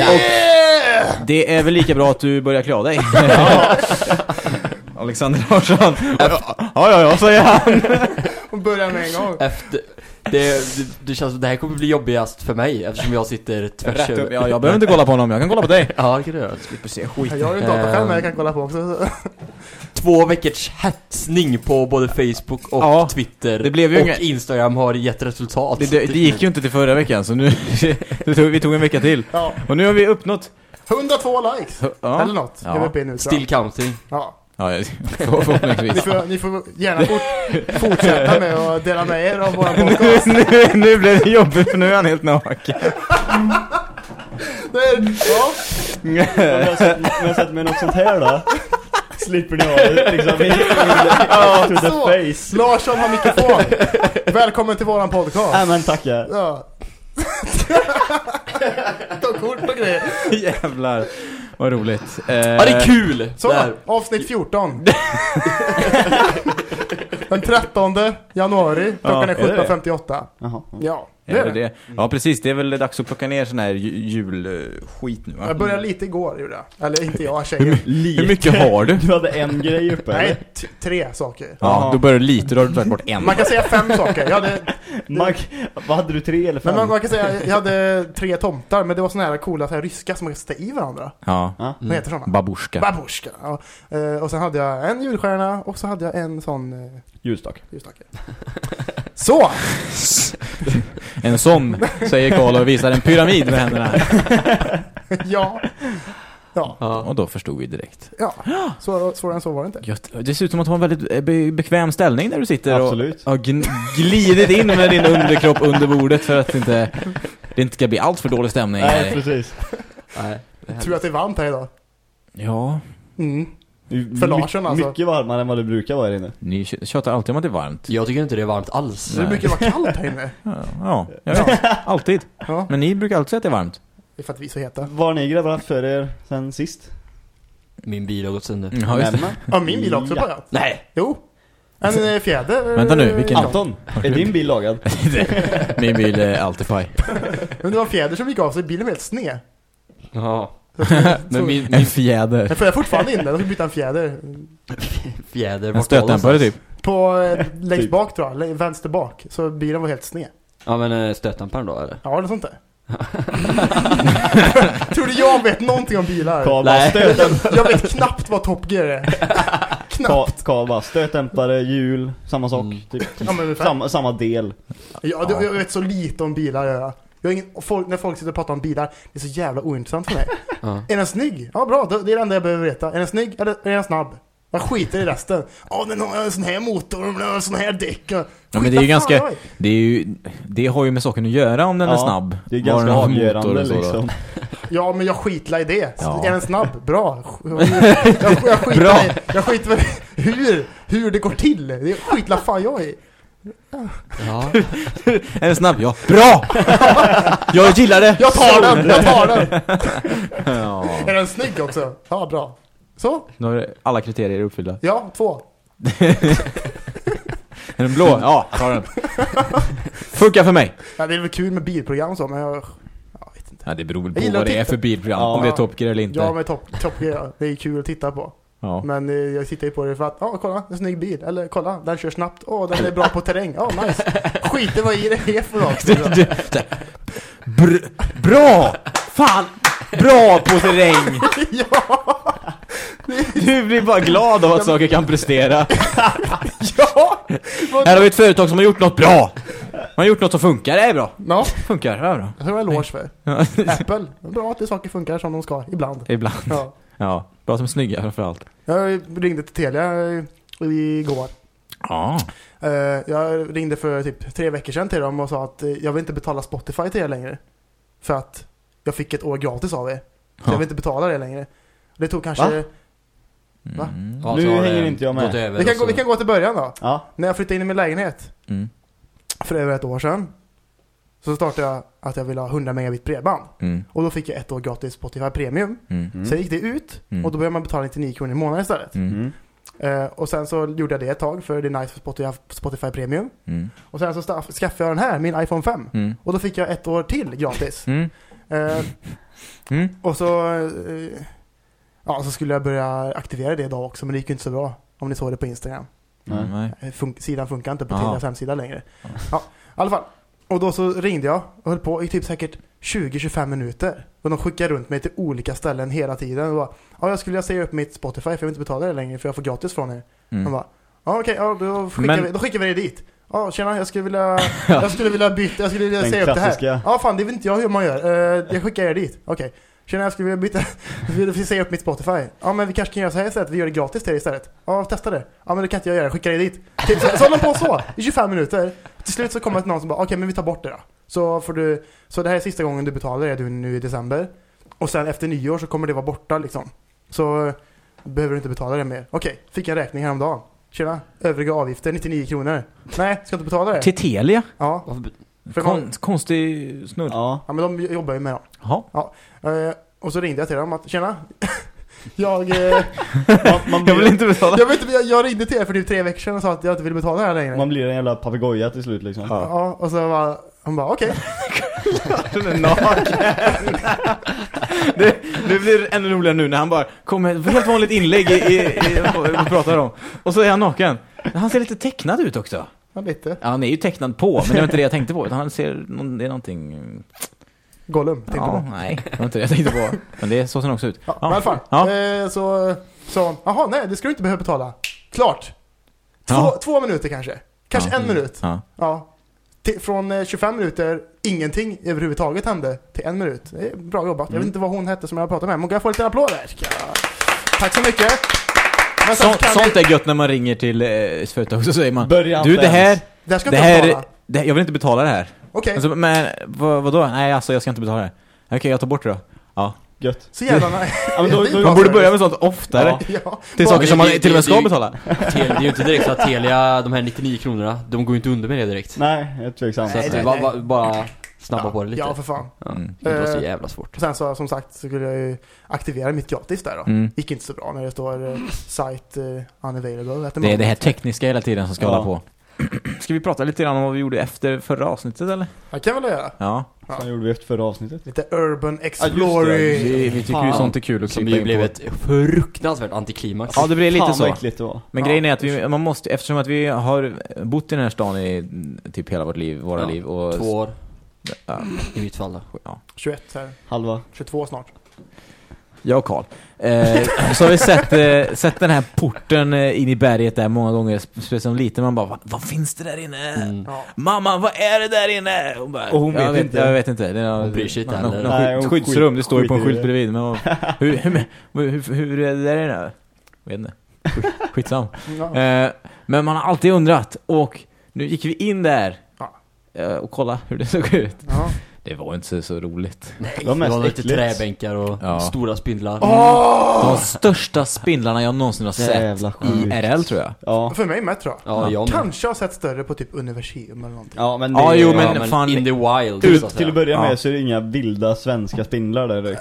Yeah! Och det är väl lika bra att du börjar klä av dig. Alexander Larsson. Ja, ja, ja, säger han. Och börjar med en gång. Efter, det, det, det känns som det här kommer bli jobbigast för mig eftersom jag sitter tvärs över. Ja, jag behöver inte kolla på honom, jag kan kolla på dig. Ja, det kan du göra. Slipper se skit. Jag har ju en dataskärm Ehm. jag kan kolla på också. Två veckors hetsning på både Facebook och Ja, Twitter det blev ju och inga- Instagram har gett resultat. Det, det, det gick ju inte till förra veckan, så nu vi tog en vecka till. Ja. Och nu har vi uppnått... 102 likes. Ja, Eller något. Ja. Uppe nu Still counting. Ja. ja Ni förhoppningsvis. får, ni får gärna fort, fortsätta med att dela med er av våra podcast. nu, nu blev det jobbigt, för nu är han helt naken. Det är, ja. Men jag jag sätter mig något sånt här då. Slipper ni ha liksom i, i, to the så. face. Larsson har mikrofon. Välkommen till våran podcast. Nej men tackar. Ja. Ta kort och grejer. Jävlar, vad roligt. Eh, Ja, det är kul! Så, Där. avsnitt 14. Den 13 januari, klockan Ja, är är det det? 17.58. Jaha. Ja, Är är det det. Ja, precis. Det är väl dags att plocka ner sån här ju- julskit nu, va? Jag började lite igår, gjorde jag. Eller inte jag, tjejen. Hur mycket har du? Du hade en grej uppe Nej, tre saker. Ja, då börjar du lite, då har du tagit bort en. Man kan säga fem saker. Jag hade, Man, vad hade du, tre eller men fem? man, man kan säga, jag hade tre tomtar, men det var såna här coola så här ryska som man kan sätta i varandra. Ja. Vad heter sådana? babushka. Babushka. Ja. Eh, och sen hade jag en julstjärna och så hade jag en sån eh, Ljusstake. ljusstake. Så! En sån, säger Karl och visar en pyramid med händerna. ja. Ja. Ja. Och då förstod vi direkt. Ja. Så, svårare än så var det inte. Gött. Det ser ut som att har en väldigt eh, be bekväm ställning där du sitter Absolut. och har glidit in med din underkropp under bordet för att inte, det inte ska bli allt för dålig stämning. Nej precis. Nej. Tror att det är varmt här idag. Ja, Mm. För Larsson, alltså. Mycket varmare än vad det brukar vara här inne. ni tj- tjatar alltid om att det är varmt. Jag tycker inte det är varmt alls. Det brukar vara kallt här inne. Ja, ja vet. Alltid. Ja. Men ni brukar alltid säga att det är varmt. Det är för att vi är så heta. Vad har ni grabbar haft för er sen sist? Min bil har gått sönder. Ja, just det. Ja, min bil också Ja. bara. Nej! Jo. En eh, fjäder. Vänta nu, vilken- Anton, är din bil lagad? Min bil är alltid paj. Men det var en fjäder som gick av sig, bilen var helt sned. Ja. Men min, En min fjäder. Jag får fortfarande in den, jag ska byta en fjäder. fjäder En stötdämpare typ. På eh, längst Typ. bak tror jag, vänster bak. Så bilen var helt sned. Ja men eh, stötdämparen då eller? Ja, det är sånt där. tror du jag vet någonting om bilar? Karl bara Jag vet knappt vad Top Gear är. Knappt. Karl bara stötdämpare, hjul, samma sak. Mm. Typ. Ja, samma, samma del. Ja, det, jag vet så lite om bilar. Jag, jag har ingen, folk, när folk sitter och pratar om bilar, det är så jävla ointressant för mig. Ja. Är den snygg? Ja, bra. Det är det enda jag behöver veta. Är den snygg eller är den snabb? Jag skiter i resten. Ja, den har en sån här motor och den har en sån här däck. Ja, men det är ju ganska, det är ju, det har ju med saken att göra om den är Ja, snabb. Det är ganska avgörande liksom. Ja, men jag skitlar i det. Ja. Är den snabb? Bra. Jag, jag, skiter Bra. I, jag skiter väl i hur, hur det går till. Det skitlar fan jag i. Ja. Är den snabb? Ja. Bra! Jag gillar det! Jag tar den! Jag tar den! Ja. Är den snygg också? Ja, bra. Så, Nu har alla kriterier uppfyllda. ja, två. Är den blå? Ja, jag tar den. Funkar för mig. Ja, det är väl kul med bilprogram så, men jag... Jag vet inte. Ja, det beror väl på vad det är för bilprogram. Ja. Om det är Top Gear eller inte. Ja, men Top, top Gear, det är kul att titta på. Ja. Men eh, jag tittar ju på det för att, ja kolla, en snygg bil. Eller kolla, den kör snabbt. Åh, den är bra på terräng. Ja, nice. Skiter vad i det är för något. Br bra! Fan! Bra på terräng! ja! Du blir bara glad av att saker kan prestera. Ja! Här har vi ett företag som har gjort något bra. Man har gjort något som funkar, det är bra. Ja, Funkar, det är bra. tror jag är eloge för. Apple, bra att det saker funkar som de ska, ibland. Ibland. Ja. Ja, bra som är snygga framförallt. Jag ringde till Telia igår. Ja. Eh, Jag ringde för typ tre veckor sedan till dem och sa att eh, jag vill inte betala Spotify till er längre. För att jag fick ett år gratis av er. Så Ja. jag vill inte betala det längre. Det tog kanske... Va? Va? Mm. Ja, Nu hänger inte jag med. Vi kan, gå, vi kan gå till början då. Ja. När jag flyttade in i min lägenhet Mm. för över ett år sedan. Så startade jag att jag ville ha 100 megabit bredband. Mm. Och då fick jag ett år gratis Spotify Premium. Mm. Mm. Sen gick det ut Mm. och då började man betala 99 kronor i månaden istället. Eh, och sen så gjorde jag det ett tag för det är nice för Spotify, Spotify Premium. Mm. Och sen så skaffade jag den här, min iPhone 5. Mm. Och då fick jag ett år till gratis. Mm. Mm. och så, eh, ja, så skulle jag börja aktivera det idag också, men det gick ju inte så bra. Om ni såg det på Instagram. Nej. Nej. Fun- sidan funkar inte på. Telias hemsida längre. Ja, i alla fall. Och då så ringde jag och höll på i typ säkert 20-25 minuter. Och de skickade runt mig till olika ställen hela tiden. Och bara, ja, jag skulle vilja säga upp mitt Spotify för jag vill inte betala det längre för jag får gratis från er. De Mm. bara, ja okej, ja, då, skickar Men- vi, då skickar vi det dit. Ja, tjena, jag skulle vilja, jag skulle vilja byta, jag skulle vilja säga upp det här. Ja, fan, det vet inte jag hur man gör. Eh, jag skickar er dit. Okej. Tjena, jag skulle vilja byta, vill säga upp mitt Spotify. Ja, men vi kanske kan göra så här istället. Vi gör det gratis till er istället. Ja, testa det. Ja, men det kan inte jag göra. Skicka det dit. Till- Så, så håller de på så i 25 minuter. Till slut så kommer det någon som bara, okej, men vi tar bort det då. Så får du, så det här är sista gången du betalar det du nu i december. Och sen efter nyår så kommer det vara borta liksom. Så eh, behöver du inte betala det mer. Okej, fick jag en räkning häromdagen. Tjena, övriga avgifter 99 kronor. Nej, ska inte betala det? Till Telia? Ja, för Kon, man, konstig snurr. Ja. ja, men de jobbar ju med dem. Jaha. Eh, och så ringde jag till dem att tjena, jag, eh, Man, man, Jag vill blir, inte betala. jag, vet inte, jag, jag ringde till er för typ tre veckor sedan och sa att jag inte ville betala det här längre. man blir en jävla papegoja till slut liksom. Ja. Ja, och så var hon bara okej. Den är naken. det, det blir ännu roligare nu när han bara kommer med ett helt vanligt inlägg i, i, i vad vi pratar om. Och så är han naken. Han ser lite tecknad ut också. Ja, lite. Ja, han är ju tecknad på, men det var inte det jag tänkte på. Han ser, det är någonting... Gollum, tänkte Ja, på. nej, det var inte det jag tänkte på. Men det är så ser också ut. Ja, men i alla fall. Ja. Eh, så sa hon, jaha nej det ska du inte behöva betala. Klart. Två, Ja. två minuter kanske. Kanske Ja. en minut. Ja. Ja. Från eh, 25 minuter, ingenting överhuvudtaget hände, till en minut. Det är bra jobbat. Jag Mm. vet inte vad hon hette som jag pratade med, men kan jag få en liten applåd där? Ska jag- Tack så mycket. Men sen Så, kan sånt vi, är gött när man ringer till eh, företag så säger man Börja Du inte det här, ens. där ska det inte jag här, betala. det, jag vill inte betala det här. Okej, Alltså, men vad, vadå? Nej alltså jag ska inte betala det. Okej jag tar bort det då. Ja. Gött. så jävla nice. Ja, men då, Det då, Man borde börja med sånt oftare. Ja. Ja. Till saker som man det- till och med det- ska det- betala. Tel- Det är ju inte direkt så att Telia, de här 99 kronorna, de går ju inte under med det direkt. Nej, jag är tveksam. Så att Nej, det nej, va, nej. va, bara snabba på det lite. Ja, för fan. Ja. Det var så Eh, jävla svårt. Sen så som sagt så skulle jag ju aktivera mitt gratis där då. Mm. Gick inte så bra när det står uh, site uh, unavailable. Det är det här tekniska hela tiden som ska Ja. hålla på. Ska vi prata lite grann om vad vi gjorde efter förra avsnittet eller? Det kan jag väl göra. Ja. Vad fan gjorde vi efter förra avsnittet? Lite urban det. exploring. Vi, vi tycker ju sånt är kul att Som ju blev på. ett fruktansvärt antiklimax. Ja det blir lite Fan så. det var. Men Ja, grejen är att vi, man måste, eftersom att vi har bott i den här stan i typ hela vårt liv, våra Ja, liv och... Två år, Ja, i mitt fall då. ja. 21 här. Halva. 22 snart. Jag och Karl. Eh, så har vi sett, eh, sett den här porten eh, in i berget där många gånger, speciellt som liten. Man bara, vad, vad finns det där inne? Mm. Ja. Mamma, vad är det där inne? Hon bara, Och hon jag vet inte. Jag vet inte. Det är någon, Hon bryr sig inte någon, heller. någon Nej, hon skyddsrum, det står ju på en skylt bredvid. Men hur, hur, hur, hur är det där inne? Vet inte. Skit- Skitsam. Ja. Eh, men man har alltid undrat. Och nu gick vi in där. Eh, och kolla hur det såg ut. Ja. Det var inte så, roligt. Nej, Det var mest det var lite träbänkar och Ja. stora spindlar. Åh! De största spindlarna jag någonsin har sett Jävla i sjukt. RL tror jag. Ja. För mig med tror jag. Ja, jag. Kanske har sett större på typ Universium eller någonting. Ja men det är- jo, Ja, men men fan- in the wild, Till, så att till att börja med Ja. så är det inga vilda svenska spindlar där.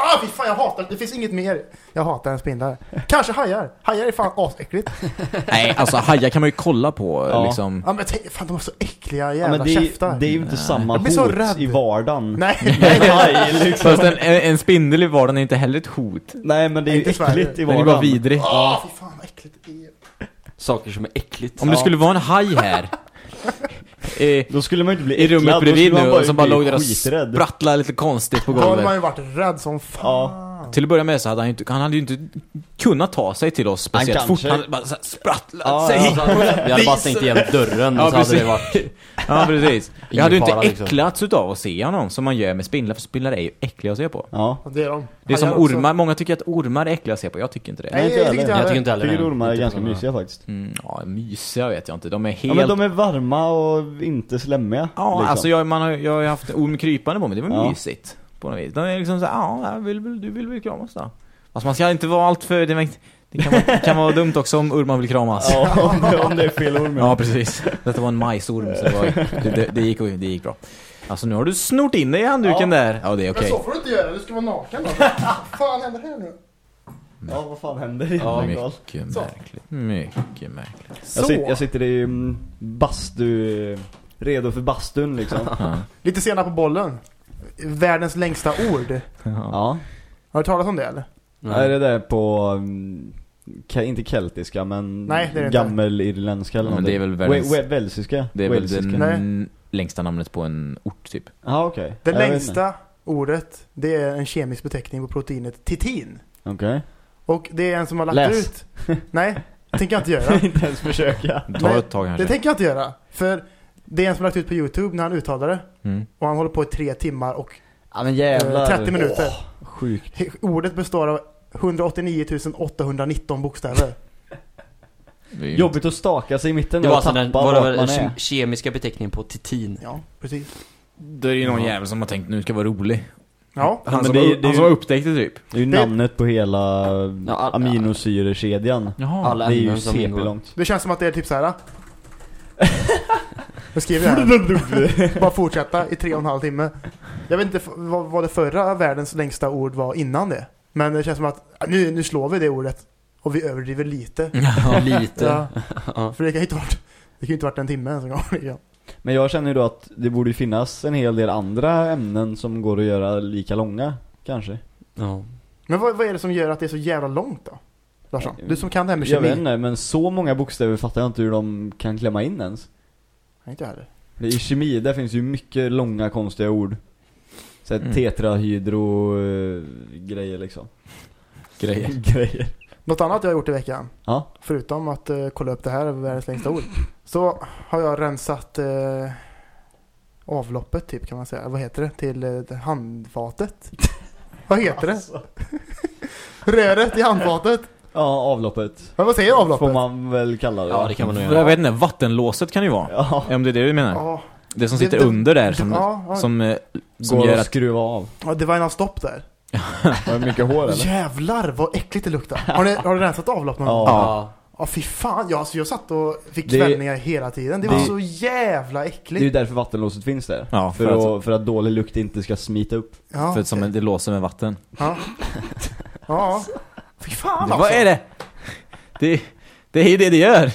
Ah, fy fan jag hatar det. Det finns inget mer. Jag hatar en spindlar. Kanske hajar. Hajar är fan asäckligt. Nej, alltså hajar kan man ju kolla på Ja. liksom. Ja men tänk, fan de har så äckliga Ja, jävla men det, käftar. är, det är ju inte samma Jag blir så hot rädd. i vardagen. Nej, Nej, nej, liksom. Fast en, en spindel i vardagen är inte heller ett hot. nej men det är Inte ju i Sverige. äckligt i Den är vardagen. bara vidrig. Åh, fy fan vad äckligt det är. Saker som är äckligt. Om det skulle vara en haj här. i, Då skulle man ju inte bli I äcklad, rummet då bredvid skulle man nu bara och så bara bli låg där och skiträdd. sprattlade lite konstigt på Då hade man golvet. ju varit rädd som fan. Till att börja med så hade han ju inte, han hade ju inte kunnat ta sig till oss speciellt Han fort. Han bara så här sprattlat Ja, sig. ja. Vi hade bara stängt igen dörren Ja, och så hade precis. det varit... Ja, precis. Jag hade ju inte liksom. äcklats utav att se honom som man gör med spindlar, för spindlar är ju äckliga att se på. Ja. Det är de. Det är som ormar, många tycker att ormar är äckliga att se på, jag tycker inte det. Nej, inte jag jag tycker inte heller. Jag jag tycker inte heller Tycker det. ormar är ganska mysiga faktiskt. Mm, ja, mysiga vet jag inte. De är helt... Ja men de är varma och inte slemmiga. Ja, liksom. alltså jag, man har, jag har ju haft orm krypande på mig, det var Ja. mysigt. På något vis. De är liksom såhär, ja, jag vill, väl- du vill väl kramas då? Fast man ska inte vara allt för, det, kan, vara, kan vara dumt också om ormar vill kramas. Ja, om det, om det är fel orm. Ja, precis. Detta var en majsorm, så det, var, det, det, det, gick, det gick bra. Alltså nu har du snort in dig i handduken Ja. där. Ja, det är okej. Men så får du inte göra, du ska vara naken då. Vad fan händer här nu? Ja, vad fan händer i Ja, mycket Så. märkligt. Mycket märkligt. Så. Jag, sitter, jag sitter i mm, bastu, redo för bastun liksom. Lite sena på bollen. Världens längsta ord. Ja. Ja. Har du talat om det eller? Nej. Är det där på, ke- inte keltiska men Nej, det är det inte. gammelirländska eller Men det är väl världens- We- we- Welsiska? Det är väl Walesiska. det längsta namnet på en ort typ. Ja okej. Det Jag vet längsta ordet, det är en kemisk beteckning på proteinet titin. Okej. Och det är en som har lagt Läs. ut... Nej, det tänker jag inte göra. inte ens försöka. Ta Nej, ett tag Det kanske. tänker jag inte göra. För det är en som lagt ut på Youtube när han uttalar det. Mm. Och han håller på i tre timmar och Ja men jävlar. eh, 30 minuter. Sjukt. He- Ordet består av 189 819 bokstäver. Jobbigt att staka sig i mitten Det och var alltså tappa den, var det man är. ke- kemiska beteckningen på titin. Ja, precis. Det är ju någon jävel som har tänkt nu ska vara rolig. Ja, Han, men som, det har- det är han som har upptäckt det typ. Det är ju Det- namnet på hela Ja, all- aminosyrekedjan. Jaha. Alla Det är ju ingår. CP-långt. det känns som att det är typ så här. Jag skriver här. Bara fortsätta i tre och en halv timme. Jag vet inte vad, vad det förra världens längsta ord var innan det. Men det känns som att nu, nu slår vi det ordet. Och vi överdriver lite. Lite. Ja, Ja. för det kan ju inte varit, det kan ju inte varit en timme ens en gång. Ja. Men jag känner ju då att det borde finnas en hel del andra ämnen som går att göra lika långa, kanske. Ja. Men vad, vad är det som gör att det är så jävla långt då? Larsson, du som kan det här med Jag kemi. vet inte, men så många bokstäver fattar jag inte hur de kan klämma in ens. Nej, inte jag heller. Det I kemi, där finns ju mycket långa konstiga ord. Så här Mm. tetrahydro eh, grejer liksom. Grejer. grejer. Något annat jag har gjort i veckan, Ja. förutom att eh, kolla upp det här över världens längsta ord, så har jag rensat eh, avloppet typ kan man säga. Vad heter det? Till det handfatet. Vad heter det? Röret i handfatet. Ja, avloppet. Men vad säger avloppet? Får man väl kalla det. Ja, det kan man nog Jag göra. vet inte, vattenlåset kan ju vara. Ja. Om det är det du menar. Ja, Det som sitter det- under där som, ja, ja. som, eh, som Går gör att skruva av. ja, det var en av stopp där. Var det mycket hår eller? Jävlar vad äckligt det luktar. Har ni, har du rensat avlopp någon Ja. gång? Ja. Ja fy fan, ja, alltså jag satt och fick Det- svällningar hela tiden. Det var det- så jävla Det är ju äckligt. därför vattenlåset finns där. Ja, För, för att, att, för att dålig lukt inte ska smita upp. Ja, för att som det låser med vatten. ja. ja. Fy fan alltså. Vad är det? det? Det är ju det det gör.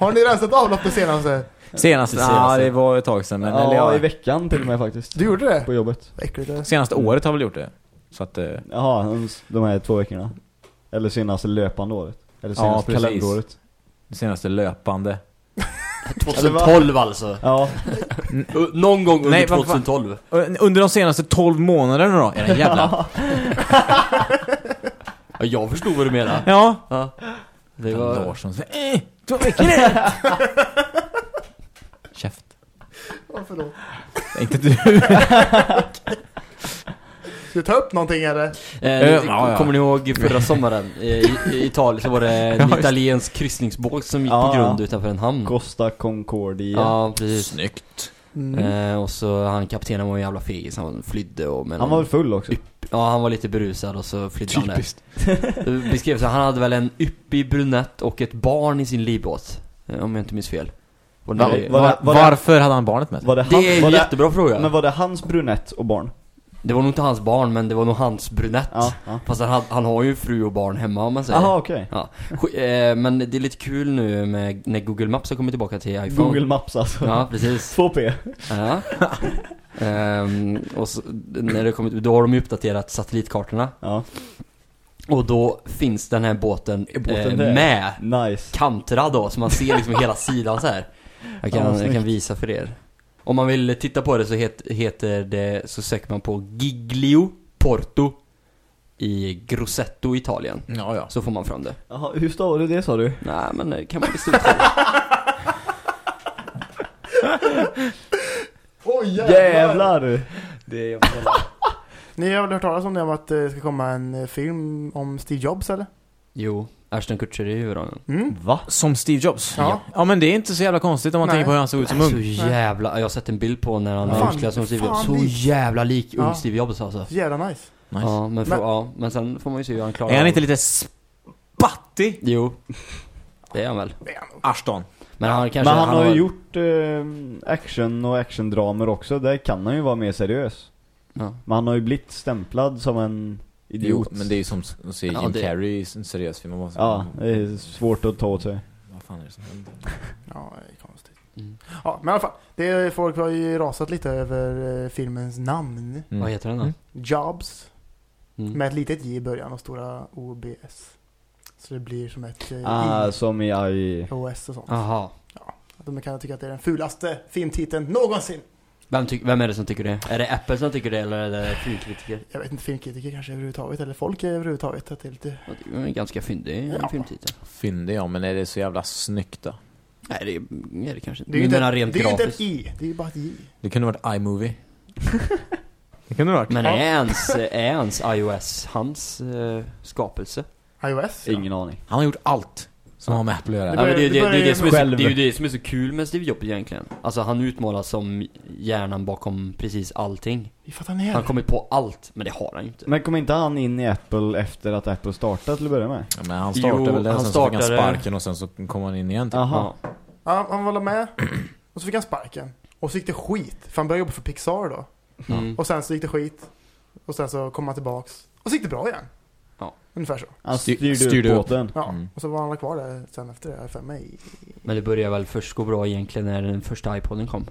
Har ni rensat avlopp det senaste? Senast, Det ja senaste. det var ett tag sedan men, ja, eller, ja, i veckan till och med faktiskt. Du gjorde det? På jobbet. Äckligt det. Senaste året har väl gjort det. Så att, eh, Jaha, de här två veckorna. Eller senaste löpande året. Eller Ja, senaste precis. kalenderåret. det senaste löpande. 2012 alltså. Ja, U- Någon gång under Nej, vad fan. 2012. Under de senaste 12 månaderna då? Är det jävla? Ja, jag förstod vad du menar. ja. Ja. Det var... Larsson. så, Eh, två veckor är det. Käft. Ja, förlåt. Inte du. Ska du ta upp någonting eller? Eh, ja, ja. Kommer ni ihåg förra sommaren? I, i Italien så var det en Ja, just- italiensk kryssningsbåt som gick Ja, på grund ja. utanför en hamn. Costa Concordia. Ja, precis. Snyggt. Mm. Eh, och så han kaptenen var en jävla fegis, han flydde och men Han var väl full också? Ja, han var lite berusad och så flydde han där. Typiskt. Det beskrevs han hade väl en yppig brunett och ett barn i sin livbåt. eh, Om jag inte minns fel. Och Va- det, var Var, varför hade han barnet med sig? Var det, är var en jättebra fråga. Men var det hans brunett och barn? Det var nog inte hans barn, men det var nog hans brunett. Ja, ja. Fast han, han har ju fru och barn hemma om man säger. Jaha, okej. Ja. Sk- eh, Men det är lite kul nu med när Google Maps har kommit tillbaka till iPhone. Google Maps alltså. Ja, precis. 2P. Ja. Ehm, och så, när det kommit, då har de ju uppdaterat satellitkartorna. Ja, Och då finns den här båten, båten eh, med nice. kantrad då, så man ser liksom hela sidan så här. Jag kan, Ja, jag kan visa för er. Om man vill titta på det så het, heter det, så söker man på Giglio Porto i Grosseto, Italien. Ja, ja. Så får man fram det. Jaha, hur stavar du det sa du? Nej, men det kan man ut. Oj Jävlar! Det är Ni har väl hört talas om det om att det ska komma en eh, film om Steve Jobs eller? Jo, Ashton Kutcher är i huvudrollen. Mm. Va? Som Steve Jobs? Ja. Ja men det är inte så jävla konstigt om man Nej. tänker på hur han såg ut som Så ung. jävla, jag har sett en bild på när han Fan, önskar som Steve Jobs. Så jävla lik ung Ja. Steve Jobs alltså. Så jävla nice. Nice. Ja, men, för, Men- ja, men sen får man ju se hur han klarar Är han inte lite spattig? Jo, det är han väl. Ashton. Men han kanske... Men han, har ju väl- gjort eh, action och actiondramer också. Där kan han ju vara mer seriös. Ja. Men han har ju blivit stämplad som en Jo, idiot. men det är ju som att se Ja, Jim det- Carrey i en seriös film. Man så- Ja, det är svårt att ta åt sig. Vad fan är det som händer? Ja, det är konstigt. Mm. Ja, men i alla fall. Det, folk har ju rasat lite över eh, filmens namn. Mm. Vad heter den då? Mm. Jobs. Mm. Med ett litet J i början och stora OBS. Så det blir som ett eh, Ah, I, som i I... OS och sånt. Aha. De kan tycka att det är den fulaste filmtiteln någonsin. Vem, tyck, vem är det som tycker det? Är det Apple som tycker det eller är det filmkritiker? Jag vet inte, filmkritiker kanske överhuvudtaget, eller folk överhuvudtaget. Att det är lite... Ja, Det är en ganska fyndig Ja. filmtitel. Fyndig ja, men är det så jävla snyggt då? Nej, det är, är det kanske inte. Det är ju inte, rent det är ju inte ett. I, det är ju bara ett J. Det kunde varit iMovie. det kunde det varit. Men är ens, är ens iOS hans eh, skapelse? iOS ja. Ingen aning. Han har gjort allt som har med Apple att göra. Det Ja, det, det, det, det är det, som är så, det är ju det som är så kul med Steve Jobs egentligen. Alltså han utmålas som hjärnan bakom precis allting. Vi fattar ner Han har kommit på allt, men det har han ju inte. Men kom inte han in i Apple efter att Apple startade till att börja med? Ja, men han startade Jo, väl det, han sen så fick han startade- sparken och sen så kom han in igen typ. Aha. Ja. Ja, han var med. Och så fick han sparken. Och så gick det skit. För han började jobba för Pixar då. Mm. Och sen så gick det skit. Och sen så kom han tillbaks. Och så gick det bra igen. Ja. Ungefär så. Han Styr- styrde, styrde upp båten. Ja. Mm. Och så var han kvar där sen efter det, för mig. Men det började väl först gå bra egentligen när den första iPoden kom.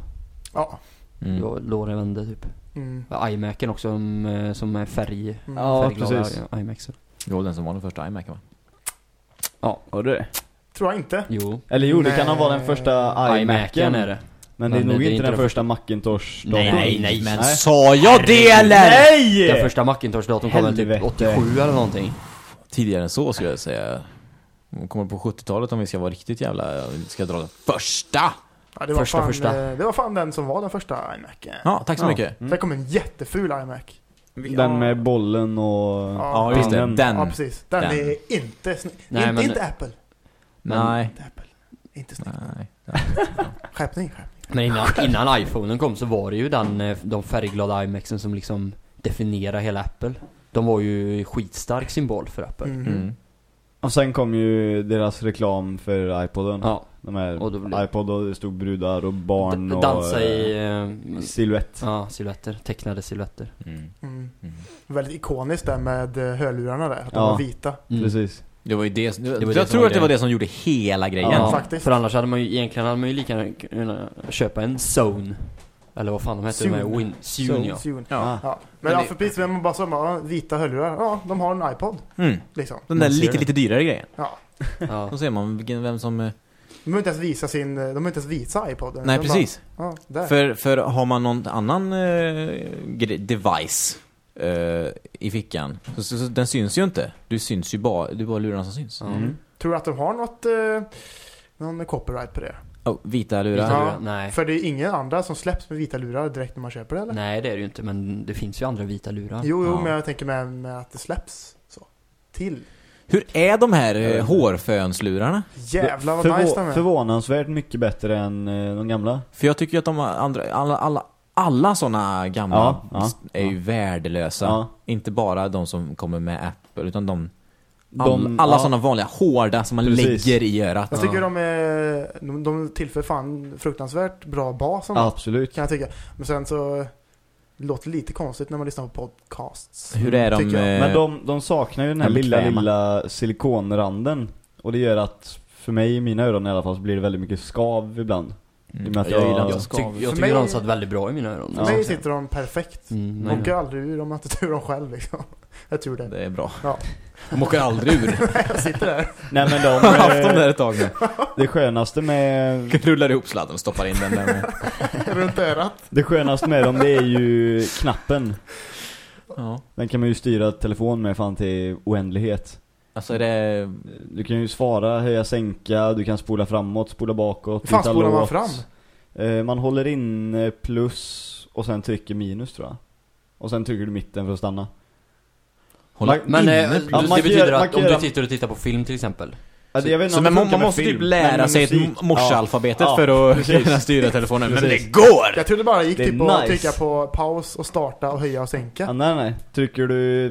Ja. Mm. Då, då det vände typ. Mm. iMacen också som, eh, som är färg, Mm. Ja, färgglada precis. iMacs. Jo, den som var den första iMacen va? Har du det? Tror jag inte. Jo, Eller jo, det kan ha varit den Nej. första iMacen iMacen. är det. Men det är Men nog det inte inte den den första Macintosh Nej, nej, nej. Men Nej. sa jag det eller? Nej! Den första Macintosh-datorn kom väl typ Helvete. 87 eller någonting. Tidigare än så skulle jag säga. Om kommer på 70-talet om vi ska vara riktigt jävla... Ska dra den första! Ja, det, var Första, fan, första. eh, det var fan den som var den första iMacen. Ja, tack så Ja. mycket. Sen kom en jätteful iMac. Den med bollen och... Ja, just det. Den. Ja, precis. Den, Den. är inte snygg. Nej, inte, men- inte Apple. Nej. Inte Apple. Inte snygg. Nej. Skärpning, skärpning. Men innan, innan iPhonen kom så var det ju den, eh, de färgglada iMacsen som liksom definierar hela Apple. De var ju skitstark symbol för Apple. Mhm. Mm. Och sen kom ju deras reklam för iPoden. Ja, De här Och då blev- iPod och det stod brudar och barn D- och... dansa i... eh, eh, Silhuett. Ja, silhuetter. Tecknade silhuetter. Mm. Mm. Mm. Väldigt ikoniskt där med eh, hörlurarna där. Att de Ja. var vita. Mm. Precis. Det var ju det, var jag det tror var att det var det som gjorde hela grejen. Ja, faktiskt. För annars hade man ju egentligen hade man ju lika gärna kunnat köpa en Zone. Eller vad fan de hette, Zune. Win... Zune ja. Zune. Ja. Ja. Men, Men ja, det- för precis, man bara så, ja, vita hörlurar. Ja, de har en iPod. Mm. Liksom. Den där ser lite, det. lite dyrare grejen. Ja. ja. Då ser man vilken, vem som... eh, De behöver inte ens visa sin, de behöver inte ens visa iPoden. Nej, De precis. Bara, ja, där. För, för har man någon annan eh, device eh, i fickan, så, så, så den syns ju inte. Du syns ju bara, det är bara lurarna som syns. Ja. Mm. Tror du att de har något, eh, någon copyright på det? Oh, vita lurar. Vita Ja. Nej. För det är ingen andra som släpps med vita lurar direkt när man köper det eller? Nej det är det ju inte, men det finns ju andra vita lurar. Jo, jo, Ja. men jag tänker med, med att det släpps så. Till. Hur är de här eh, hårfönslurarna? Jävlar vad Förvå- nice de är. Förvånansvärt mycket bättre än eh, de gamla. För jag tycker att de andra, alla, alla, alla sådana gamla Ja, ja, är ju ja. värdelösa. Ja. Inte bara de som kommer med Apple, utan de, De- all, alla ja. sådana vanliga hårda som man Precis. lägger i örat. Jag tycker de är, de, de tillför fan fruktansvärt bra bas Absolut. kan jag tycka. Men sen så det låter lite konstigt när man lyssnar på podcasts. Hur är de? Eh, Men de, de saknar ju den här lilla, lilla silikonranden. Och det gör att, för mig i mina öron i alla fall, så blir det väldigt mycket skav ibland. Mm. jag jag- gillar Jag, tyck, skav. jag För tycker mig- de satt väldigt bra i mina öron. För Ja. mig sitter de perfekt. Mm, De nej. åker aldrig ur om jag inte tur dem själv liksom. Jag tror det. Det är bra. Ja. De åker aldrig ur. jag sitter där. Nej men de, Jag har haft dem eh, där ett tag nu. det skönaste med, Rullar ihop sladden och stoppar in den där med. Runt örat. det skönaste med dem det är ju knappen. Ja. Den kan man ju styra telefon med fan till oändlighet. Alltså är det... Du kan ju svara, höja, sänka, du kan spola framåt, spola bakåt, Hur fan spolar man fram? Eh, man håller in eh, plus och sen trycker minus tror jag. Och sen trycker du mitten för att stanna. Hålla Men inne plus. Ja, det man betyder man att om du sitter och tittar på film till exempel. Ja, det- jag vet inte Så men det man, måste film, typ men lära med sig ett morsealfabetet Ja. för att precis. kunna styra telefonen. Men det går! Jag trodde bara det gick Det typ att nice. trycka på paus och starta och höja och sänka. Ja, nej nej. Trycker du,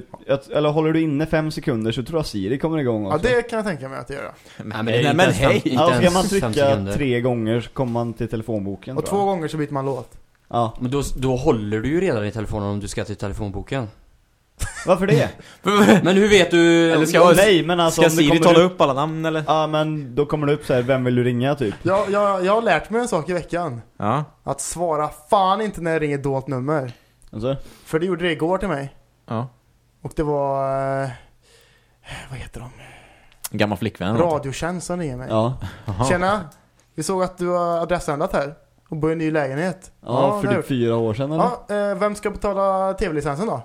eller håller du inne fem sekunder så tror jag Siri kommer igång Ja, också. det kan jag tänka mig att göra. Men, Nej, men det nej, inte men hej! Ja, ska man fem trycka sekunder. tre gånger så kommer man till telefonboken Och två gånger så byter man låt. Ja. Men då, då håller du ju redan i telefonen om du ska till telefonboken. Varför det? Men hur vet du... Eller ska jag- Nej men alltså Ska Siri tala upp... alla namn eller? Ja men då kommer det upp så här, vem vill du ringa typ? Jag, jag, jag har lärt mig en sak i veckan. Ja. Att svara fan inte när jag ringer dolt nummer. Alltså? För det gjorde det igår till mig. Ja. Och det var... Eh, vad heter de? En gammal flickvän. Radiotjänst som ringer mig. Ja. Jaha. Tjena! Vi såg att du har adressändrat här. Och bor i en ny lägenhet. Ja, för det har typ fyra år sedan eller? Ja, eh, vem ska betala tv-licensen då?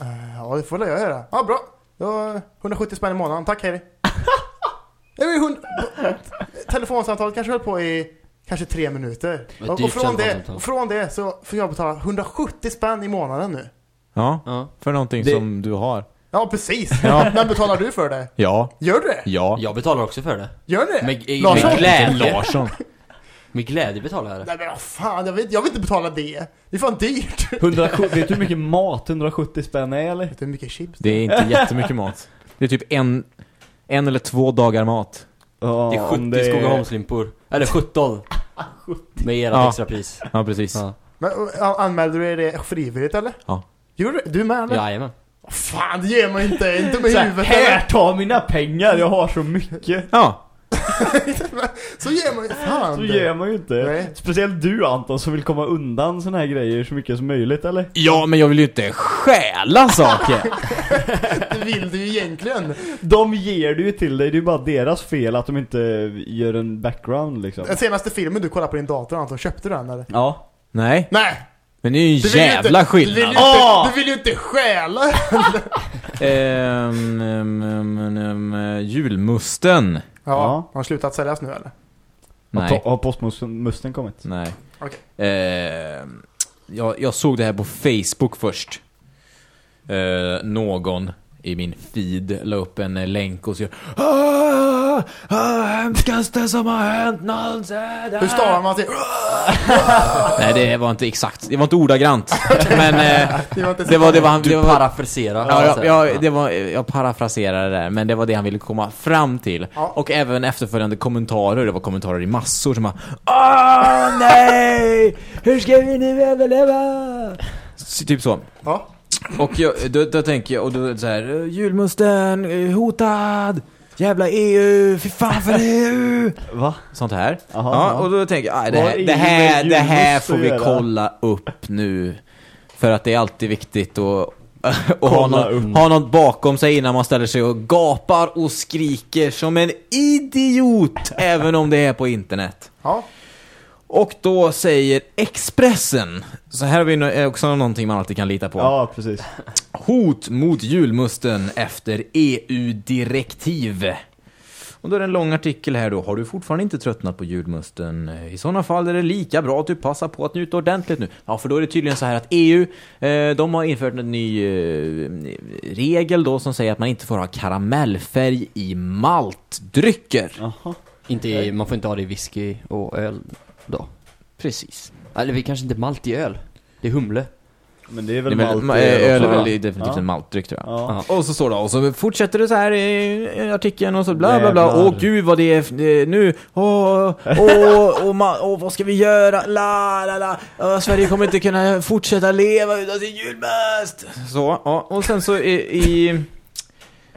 Eh, ja, det får väl jag göra. Ja, bra. Då 170 spänn i månaden. Tack, hej. Det var ju hund... Telefonsamtalet kanske höll på i kanske tre minuter. Vad Och, dyrt och från, det, telefonsamtal. och från det så får jag betala 170 spänn i månaden nu. Ja, Ja. för någonting Det- som du har. Ja, precis. Ja. Men betalar du för det? Ja. Gör du det? Ja. Jag betalar också för det. Gör du det? Med, med Larsson? glädje. Larsson. Med glädje betalar jag det. Nej men vad fan, jag vill, jag vill inte betala det. Det är fan dyrt. 170, vet du hur mycket mat 170 spänn är eller? Vet du hur mycket chips Det är inte jättemycket mat. Det är typ en, en eller två dagar mat. Ja, Det är 70 om det är- Skogaholmslimpor. Eller 17. Med ert Ja. extra pris. Ja, precis. Ja. Men anmälde du det frivilligt eller? Ja. Gjorde du? Du med eller? Jajamän. Fan, det ger man inte. Inte med huvudet. här, ta mina pengar, jag har så mycket. Ja. Så ger man ju fan. Så ger man ju inte. Nej. Speciellt du Anton som vill komma undan såna här grejer så mycket som möjligt eller? Ja, men jag vill ju inte stjäla saker. Det vill du ju egentligen. De ger du ju till dig, det är bara deras fel att de inte gör en background liksom. Den senaste filmen du kollade på din dator Anton, köpte du den eller? Ja. Nej, Nej! men det är ju en ju jävla inte, du vill, ju skillnad. inte, Ah! du vill ju inte stjäla! Ehm, ehm, ehm, julmusten. Ja, har slutat säljas nu eller? Nej. har postmusten kommit? Nej. Okej. Ehm, jag, jag såg det här på Facebook först. Eh, någon i min feed la upp en eh, länk och så ah, ah, hemskaste som har hänt någonsin. Hur stavar man till... Nej, det var inte exakt. Det var inte ordagrant. Men eh, Det var inte det var det var han... Du Det var, parafraserar. Ja, jag, jag, det var, jag parafraserade det där, men det var det han ville komma fram till. Ja. Och även efterföljande kommentarer, det var kommentarer i massor som bara Åh nej! Hur ska vi nu överleva? Så, typ så. Ja. Och jag, då, då tänker jag, och då så här, julmusten eh, hotad! Jävla EU, fy fan för EU! Va? Sånt här. Aha, ja, ja. och då tänker jag, aj, det, här, det, här, det här får vi kolla upp nu. För att det är alltid viktigt att och ha, något, ha något bakom sig innan man ställer sig och gapar och skriker som en idiot, även om det är på internet. Ja. Och då säger Expressen, så här har vi nå- också någonting man alltid kan lita på. Ja, precis. Hot mot julmusten efter EU-direktiv. Och då är det en lång artikel här då. Har du fortfarande inte tröttnat på julmusten? I sådana fall är det lika bra att du passar på att njuta ordentligt nu. Ja, för då är det tydligen så här att EU, eh, de har infört en ny eh, regel då som säger att man inte får ha karamellfärg i maltdrycker. Jaha. Inte i, man får inte ha det i whisky och öl då. Precis. Eller vi kanske inte malt i öl. Det är humle. Men det är Det väl är väl, malt öl är väl definitivt Ja. en maltdryck tror jag. Ja. Och så står det, och så fortsätter det så här i artikeln och så bla bla bla. Jävlar. Åh gud vad det är eh, nu. Åh, åh, åh, ma- åh, vad ska vi göra? La, la, la. Åh, Sverige kommer inte kunna fortsätta leva utan sin julmust. Så, ja. Och sen så i, i,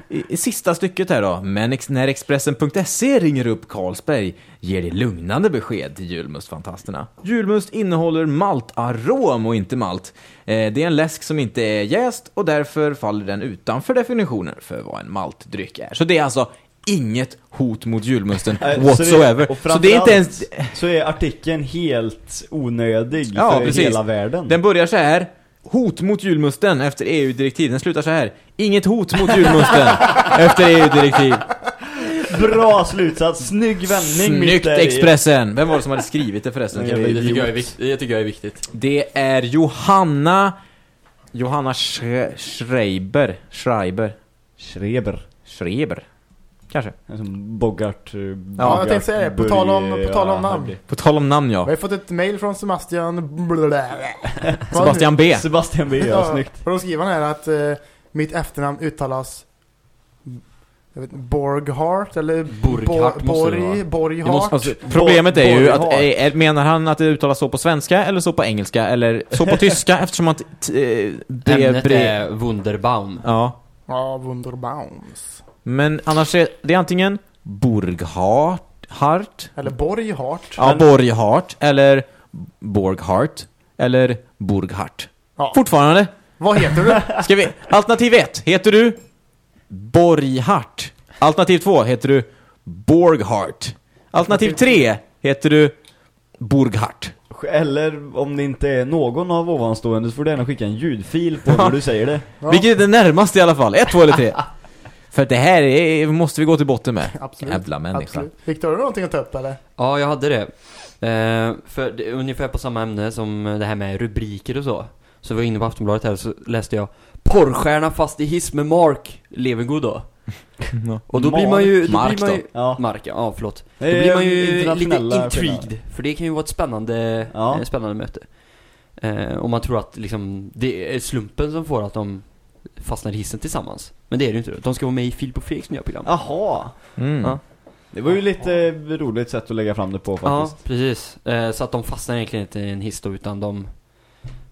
i, sista stycket här då. Men ex, när Expressen.se ringer upp Carlsberg ger det lugnande besked till julmustfantasterna. Julmust innehåller maltarom och inte malt. Eh, det är en läsk som inte är jäst och därför faller den utanför definitionen för vad en maltdryck är. Så det är alltså inget hot mot julmusten whatsoever. och Så det är inte ens... Så är artikeln helt onödig Ja, för precis. hela världen. Den börjar så här. Hot mot julmusten efter EU-direktiv. Den slutar så här. Inget hot mot julmusten efter EU-direktiv. Bra slutsats, snygg vändning Snyggt. Expressen! Vem var det som hade skrivit det förresten? Jag vet Det tycker jag är, vikt, det tycker jag är viktigt. Det är Johanna... Johanna Schre- Schreiber. Schreiber. Schreber. Schreiber. Kanske. Som Bogart. eh, Ja, Bogart, jag tänkte säga det. På tal om- på tal om ja, namn. Hardy. På tal om namn Jag ja. har ju fått ett mail från Sebastian... Sebastian B. Sebastian B, ja, snyggt. Och då skriver han här att eh, mitt efternamn uttalas jag vet, inte, Borghardt eller vara. Borg, Det Borghardt. måste- Alltså, problemet är ju att, är, menar han att det uttalas så på svenska eller så på engelska eller så på tyska eftersom att eh, Ämnet är Wunderbaum. Ja, Ja, Wunderbaums. Men annars är det antingen Borghardt, Hart, Eller Borghardt. ja, Borghardt eller Borghardt eller Borghardt. Ja. Fortfarande. Vad heter du? Ska vi, alternativ 1, heter du Borghardt? Alternativ 2, heter du Borghardt? Alternativ 3, heter du Borghardt? Eller om det inte är någon av ovanstående så får du gärna skicka en ljudfil på hur du säger det. Ja. Vilket är det närmaste i alla fall? Ett, två eller tre? För att det här är, måste vi gå till botten med. Absolut. Jävla människa. Absolut. Viktor, har du någonting att ta upp eller? Ja, jag hade det. Eh, för det är ungefär på samma ämne som det här med rubriker och så. Så var jag inne på Aftonbladet här och så läste jag Porrstjärna fast i hiss med Mark Levengood då. Och då blir man ju... Då Mark blir man ju då? Ja. Mark, ja förlåt. Då blir man ju lite intrigued. För det kan ju vara ett spännande, Ja. eh, spännande möte. Eh, om man tror att liksom, det är slumpen som får att de fastnar i hissen tillsammans. Men det är det ju inte. De ska vara med i Filip och Fredriks nya program. Jaha. Mm. Ja. Det var ju lite roligt sätt att lägga fram det på Ja, faktiskt. precis. Eh, så att de fastnar egentligen inte i en hiss då, utan de,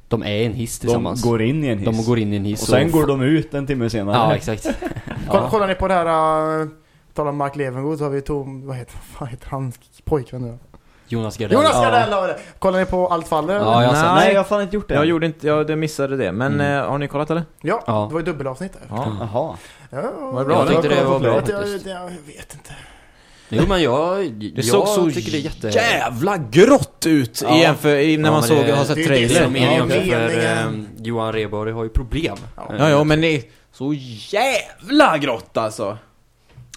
de är i en hiss De tillsammans. går in i en hiss. de går in i en hiss och sen går de ut en timme senare. Ja, exakt. Kolla, ja. Kollar ni på det här, uh, talar om Mark Levengood så har vi Tom, vad heter, vad heter han pojkvän nu? Jonas Gardell. Jonas Ja. Gardell det! Kollar ni på Allt faller? Ja, jag sett- Nej, jag har fan inte gjort det. Jag gjorde inte, jag missade det. Men Mm. eh, har ni kollat eller? Ja, Ja. det var ju dubbelavsnitt där. Ja. Jaha. Ja, Var det bra, Jag tyckte det var bra Jag, jag, faktiskt. jag vet inte. Jo men jag, Det jag såg så tycker det är jätte... jävla grått ut Ja. i jämför, i, när Ja, man såg, det- har sett det är ju Det är trailern. Ja, för meningen. eh, Johan Rheborg har ju problem. Ja. Ja, ja, men det är så jävla grått alltså.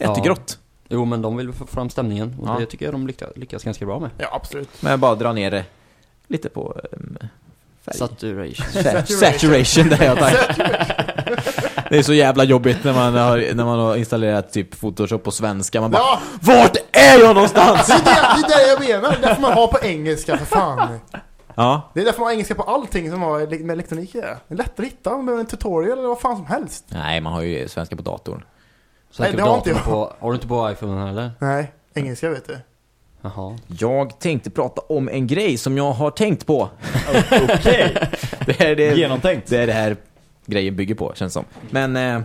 Ja. Jättegrått. Jo men de vill få fram stämningen och Ja. det tycker jag de lyckas, lyckas ganska bra med. Ja, absolut. Men jag bara drar ner det lite på um, färg. Saturation. Sa- Saturation, där jag. Det är så jävla jobbigt när man har, när man har installerat typ Photoshop på svenska. Man bara Ja, VART är jag någonstans? det är det, det är det jag menar. Det är därför man har på engelska för fan. Ja, Det är därför man har engelska på allting som har med elektronik att göra. Det är lättare att hitta, man behöver en tutorial eller vad fan som helst. nej man har ju svenska på datorn. Så Nej, det har inte jag. på, har du inte på iPhone heller? Nej, engelska vet du. Jaha. Jag tänkte prata om en grej som jag har tänkt på. Okej. Det är det, Genomtänkt. det är det här grejen bygger på, känns som. Men eh,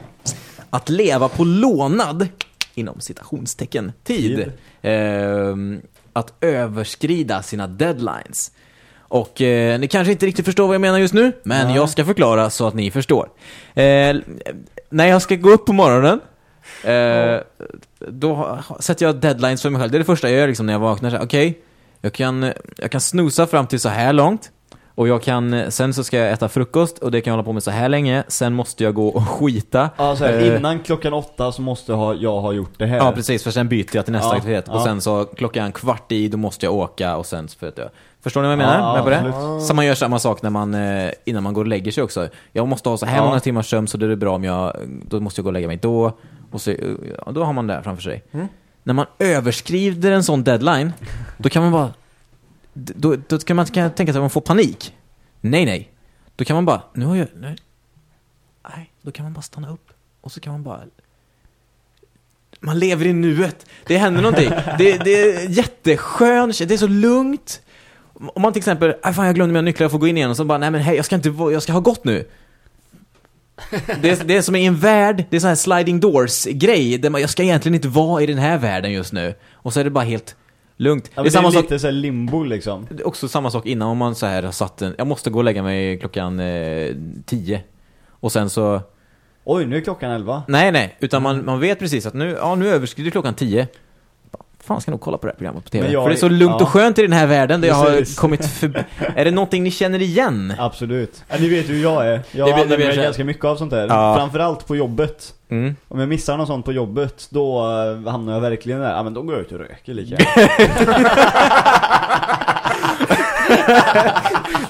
att leva på lånad, inom citationstecken, tid. Eh, att överskrida sina deadlines. Och eh, ni kanske inte riktigt förstår vad jag menar just nu, men Nej. jag ska förklara så att ni förstår. Eh, när jag ska gå upp på morgonen, eh, då sätter jag deadlines för mig själv. Det är det första jag gör liksom, när jag vaknar. Okej, jag, kan, jag kan snusa fram till så här långt. Och jag kan, sen så ska jag äta frukost och det kan jag hålla på med så här länge. Sen måste jag gå och skita. Ja, så här, Eh, innan klockan åtta så måste ha, jag ha gjort det här. Ja, precis. För sen byter jag till nästa Ja, aktivitet. Och ja. sen så klockan kvart i, då måste jag åka och sen så för att jag... Förstår ni vad jag menar? Ja, med på det? Så man gör samma sak när man, eh, innan man går och lägger sig också. Jag måste ha så här många timmars sömn så det är bra om jag, då måste jag gå och lägga mig då. Och så, ja, då har man det framför sig. Mm. När man överskrider en sån deadline, då kan man bara, då, då kan man kan tänka sig att man får panik. Nej, nej. Då kan man bara, nu har jag, nej. nej, då kan man bara stanna upp. Och så kan man bara man lever i nuet. Det händer någonting. Det, det är jätteskönt, det är så lugnt. Om man till exempel, "Aj, fan jag glömde mina nycklar, jag får gå in igen och så bara, nej men hej, jag ska inte, jag ska ha gått nu. Det är, det är som i en värld, det är sån här sliding doors-grej, där man, jag ska egentligen inte vara i den här världen just nu. Och så är det bara helt lugnt. Ja, det är samma sak, lite så här limbo liksom. det är också samma sak innan om man så här har satt en, jag måste gå och lägga mig klockan eh, 10. Och sen så, Oj, nu är klockan elva. Nej, nej. Utan man, man vet precis att nu, ja, nu överskrider klockan 10. Fan, ska nog kolla på det här programmet på TV. För det är så lugnt ja. och skönt i den här världen där jag har kommit förbi. Är det någonting ni känner igen? Absolut. Ja, ni vet hur jag är. Jag Det använder mig ganska mycket av sånt där. Ja. Framförallt på jobbet. Mm. Om jag missar något sånt på jobbet, då eh, hamnar jag verkligen där. Ja men då går jag ut och röker lika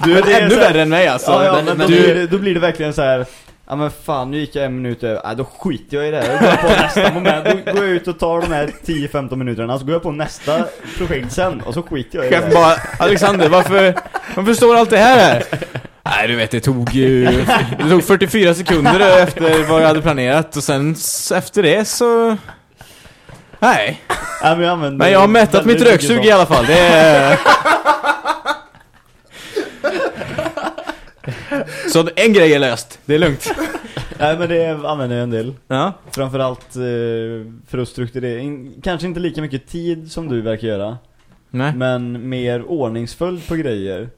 Du är, ännu värre än mig alltså. ja, ja, Men- då, du, blir då blir det verkligen så här. Ja men fan, nu gick jag en minut över. Ja, då skiter jag i det. här. Då går jag på nästa moment. Då går jag ut och tar de här 10-15 minuterna. Så går jag på nästa projekt sen. Och så skiter jag i det. chefen bara, Alexander, varför, varför står allt det här här? Nej, du vet, det tog ju, det tog 44 sekunder efter vad jag hade planerat och sen s- efter det så Nej, men jag använder men jag har mättat mitt mycket röksug sånt. i alla fall. Det är... Så en grej är löst. Det är lugnt. Nej men det använder jag en del. Ja. Framförallt eh, för att strukturera kanske inte lika mycket tid som du verkar göra. Nej. Men mer ordningsföljd på grejer.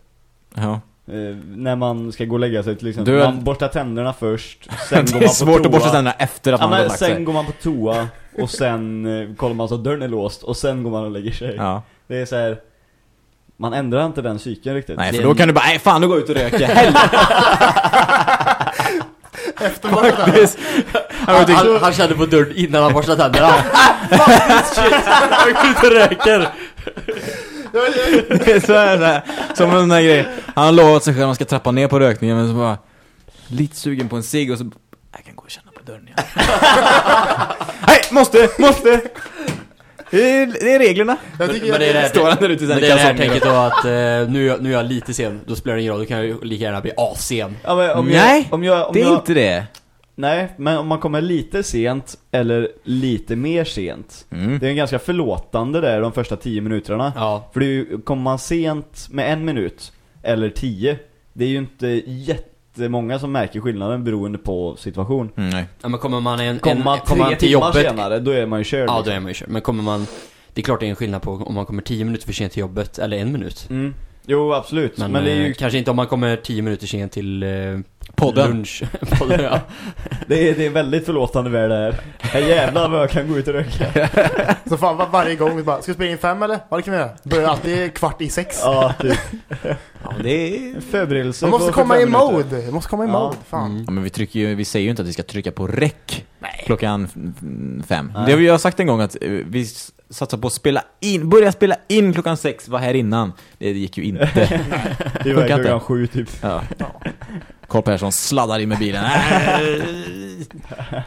Ja. Eh, när man ska gå och lägga sig till exempel. Du är- Man borstar tänderna först, sen går Det man är på svårt toa. att borsta tänderna efter att Ja, man har lagt sen sig. går man på toa och sen eh, kollar man så att dörren är låst och sen går man och lägger sig. Ja. Det är så här. Man ändrar inte den cykeln riktigt. Nej, för då kan du bara, nej fan nu går jag ut och röker. Eftermaten. Faktiskt. Han, han, han kände på dörren innan han borstade tänderna. Shit, jag går ut och röker. Det är så här, så här, som en sån här grej. Han har lovat sig själv att han ska trappa ner på rökningen, men så bara... Lite sugen på en cigg och så... Jag kan gå och känna på dörren igen. Nej, måste, måste! Det är, det är reglerna. Jag tycker Men det är det här, Står han där ute i men det är det här tänket då att eh, nu, är jag- nu är jag lite sen, då spelar det ingen roll, då kan jag ju lika gärna bli asen. Ja, men om Nej, jag, om jag, om Det är jag, inte det. Nej, men om man kommer lite sent eller lite mer sent. Mm. Det är en ganska förlåtande där de första tio minuterna. Ja. För det är ju, kommer man sent med en minut eller tio, det är ju inte jättemånga som märker skillnaden beroende på situation. Mm, nej. ja men kommer man en, Kommer en man kommer tre man till timmar jobbet senare, då är man ju körd. Ja, då liksom. är man ju kört. Men kommer man... Det är klart det är en skillnad på om man kommer 10 minuter för sent till jobbet eller en minut. Mm. Jo, absolut. Men, Men, det är eh, ju kanske inte om man kommer 10 minuter sent till eh, Podden. lunch. Podden, ja. det är, det är en väldigt förlåtande värld det här. Här jävlar vad jag kan gå ut och röka. Så fan var, varje gång vi bara, ska vi spela in fem eller? Ja det kan vi göra. Börjar alltid kvart i sex. Ja, typ. Ja, men det är... Förberedelse Man måste komma i 45 minuter. mode. Man måste komma i Ja. mode. Fan. Mm. Ja, men vi trycker ju, vi säger ju inte att vi ska trycka på räck klockan fem. Nej. Det har vi ju sagt en gång att eh, vi s- satsar på att spela in, börja spela in klockan sex, var här innan. Det gick ju inte. Det var klockan sju typ. Ja. Karl Persson sladdar in med bilen.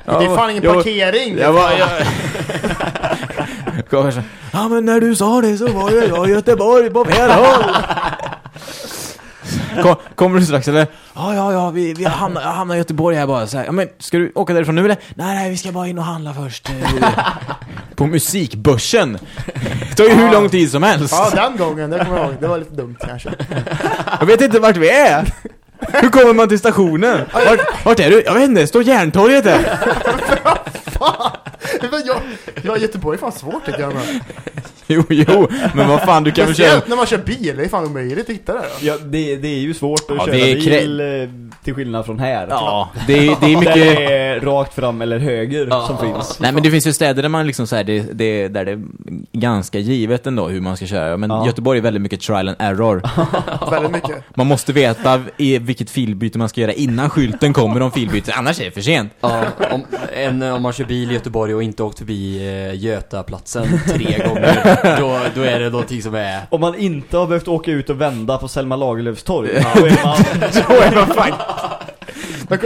Det är fan ingen parkering. Jag var, jag... Karl Persson, ja men när du sa det så var ju jag i Göteborg på fel håll. Kom, kommer du strax eller? Ja, ja, ja, vi, vi hamnar, jag hamnar i Göteborg här bara så här. Ja, men ska du åka därifrån nu eller? Nej, nej, vi ska bara in och handla först. På musikbörsen. Det tar ju hur lång tid som helst. Ja den gången, det kommer jag ihåg. Det var lite dumt kanske. Jag vet inte vart vi är. Hur kommer man till stationen? Vart, vart är du? Jag vet inte, står Järntorget där? Fan! Jag, jag Göteborg är fan svårt tycker jag. Jo, jo, men vad fan, du kan väl köra... När man kör bil, det är fan omöjligt att hitta det. Ja, det, det är ju svårt att Ja, köra det är bil eh, till skillnad från här. Ja, det, är- det är Där mycket... det är rakt fram eller höger Ja. som finns. Nej men det finns ju städer där man liksom så här, det, det, där det är ganska givet ändå hur man ska köra. Men Ja. Göteborg är väldigt mycket trial and error. Väldigt mycket. Man måste veta i vilket filbyte man ska göra innan skylten kommer om filbytet, annars är det för sent. Ja, om, en, om man kör bil i Göteborg och inte åkt förbi eh, Götaplatsen tre gånger, då, då är det någonting som är... Om man inte har behövt åka ut och vända på Selma Lagerlöfs torg, då är man... Då är man fan... Jag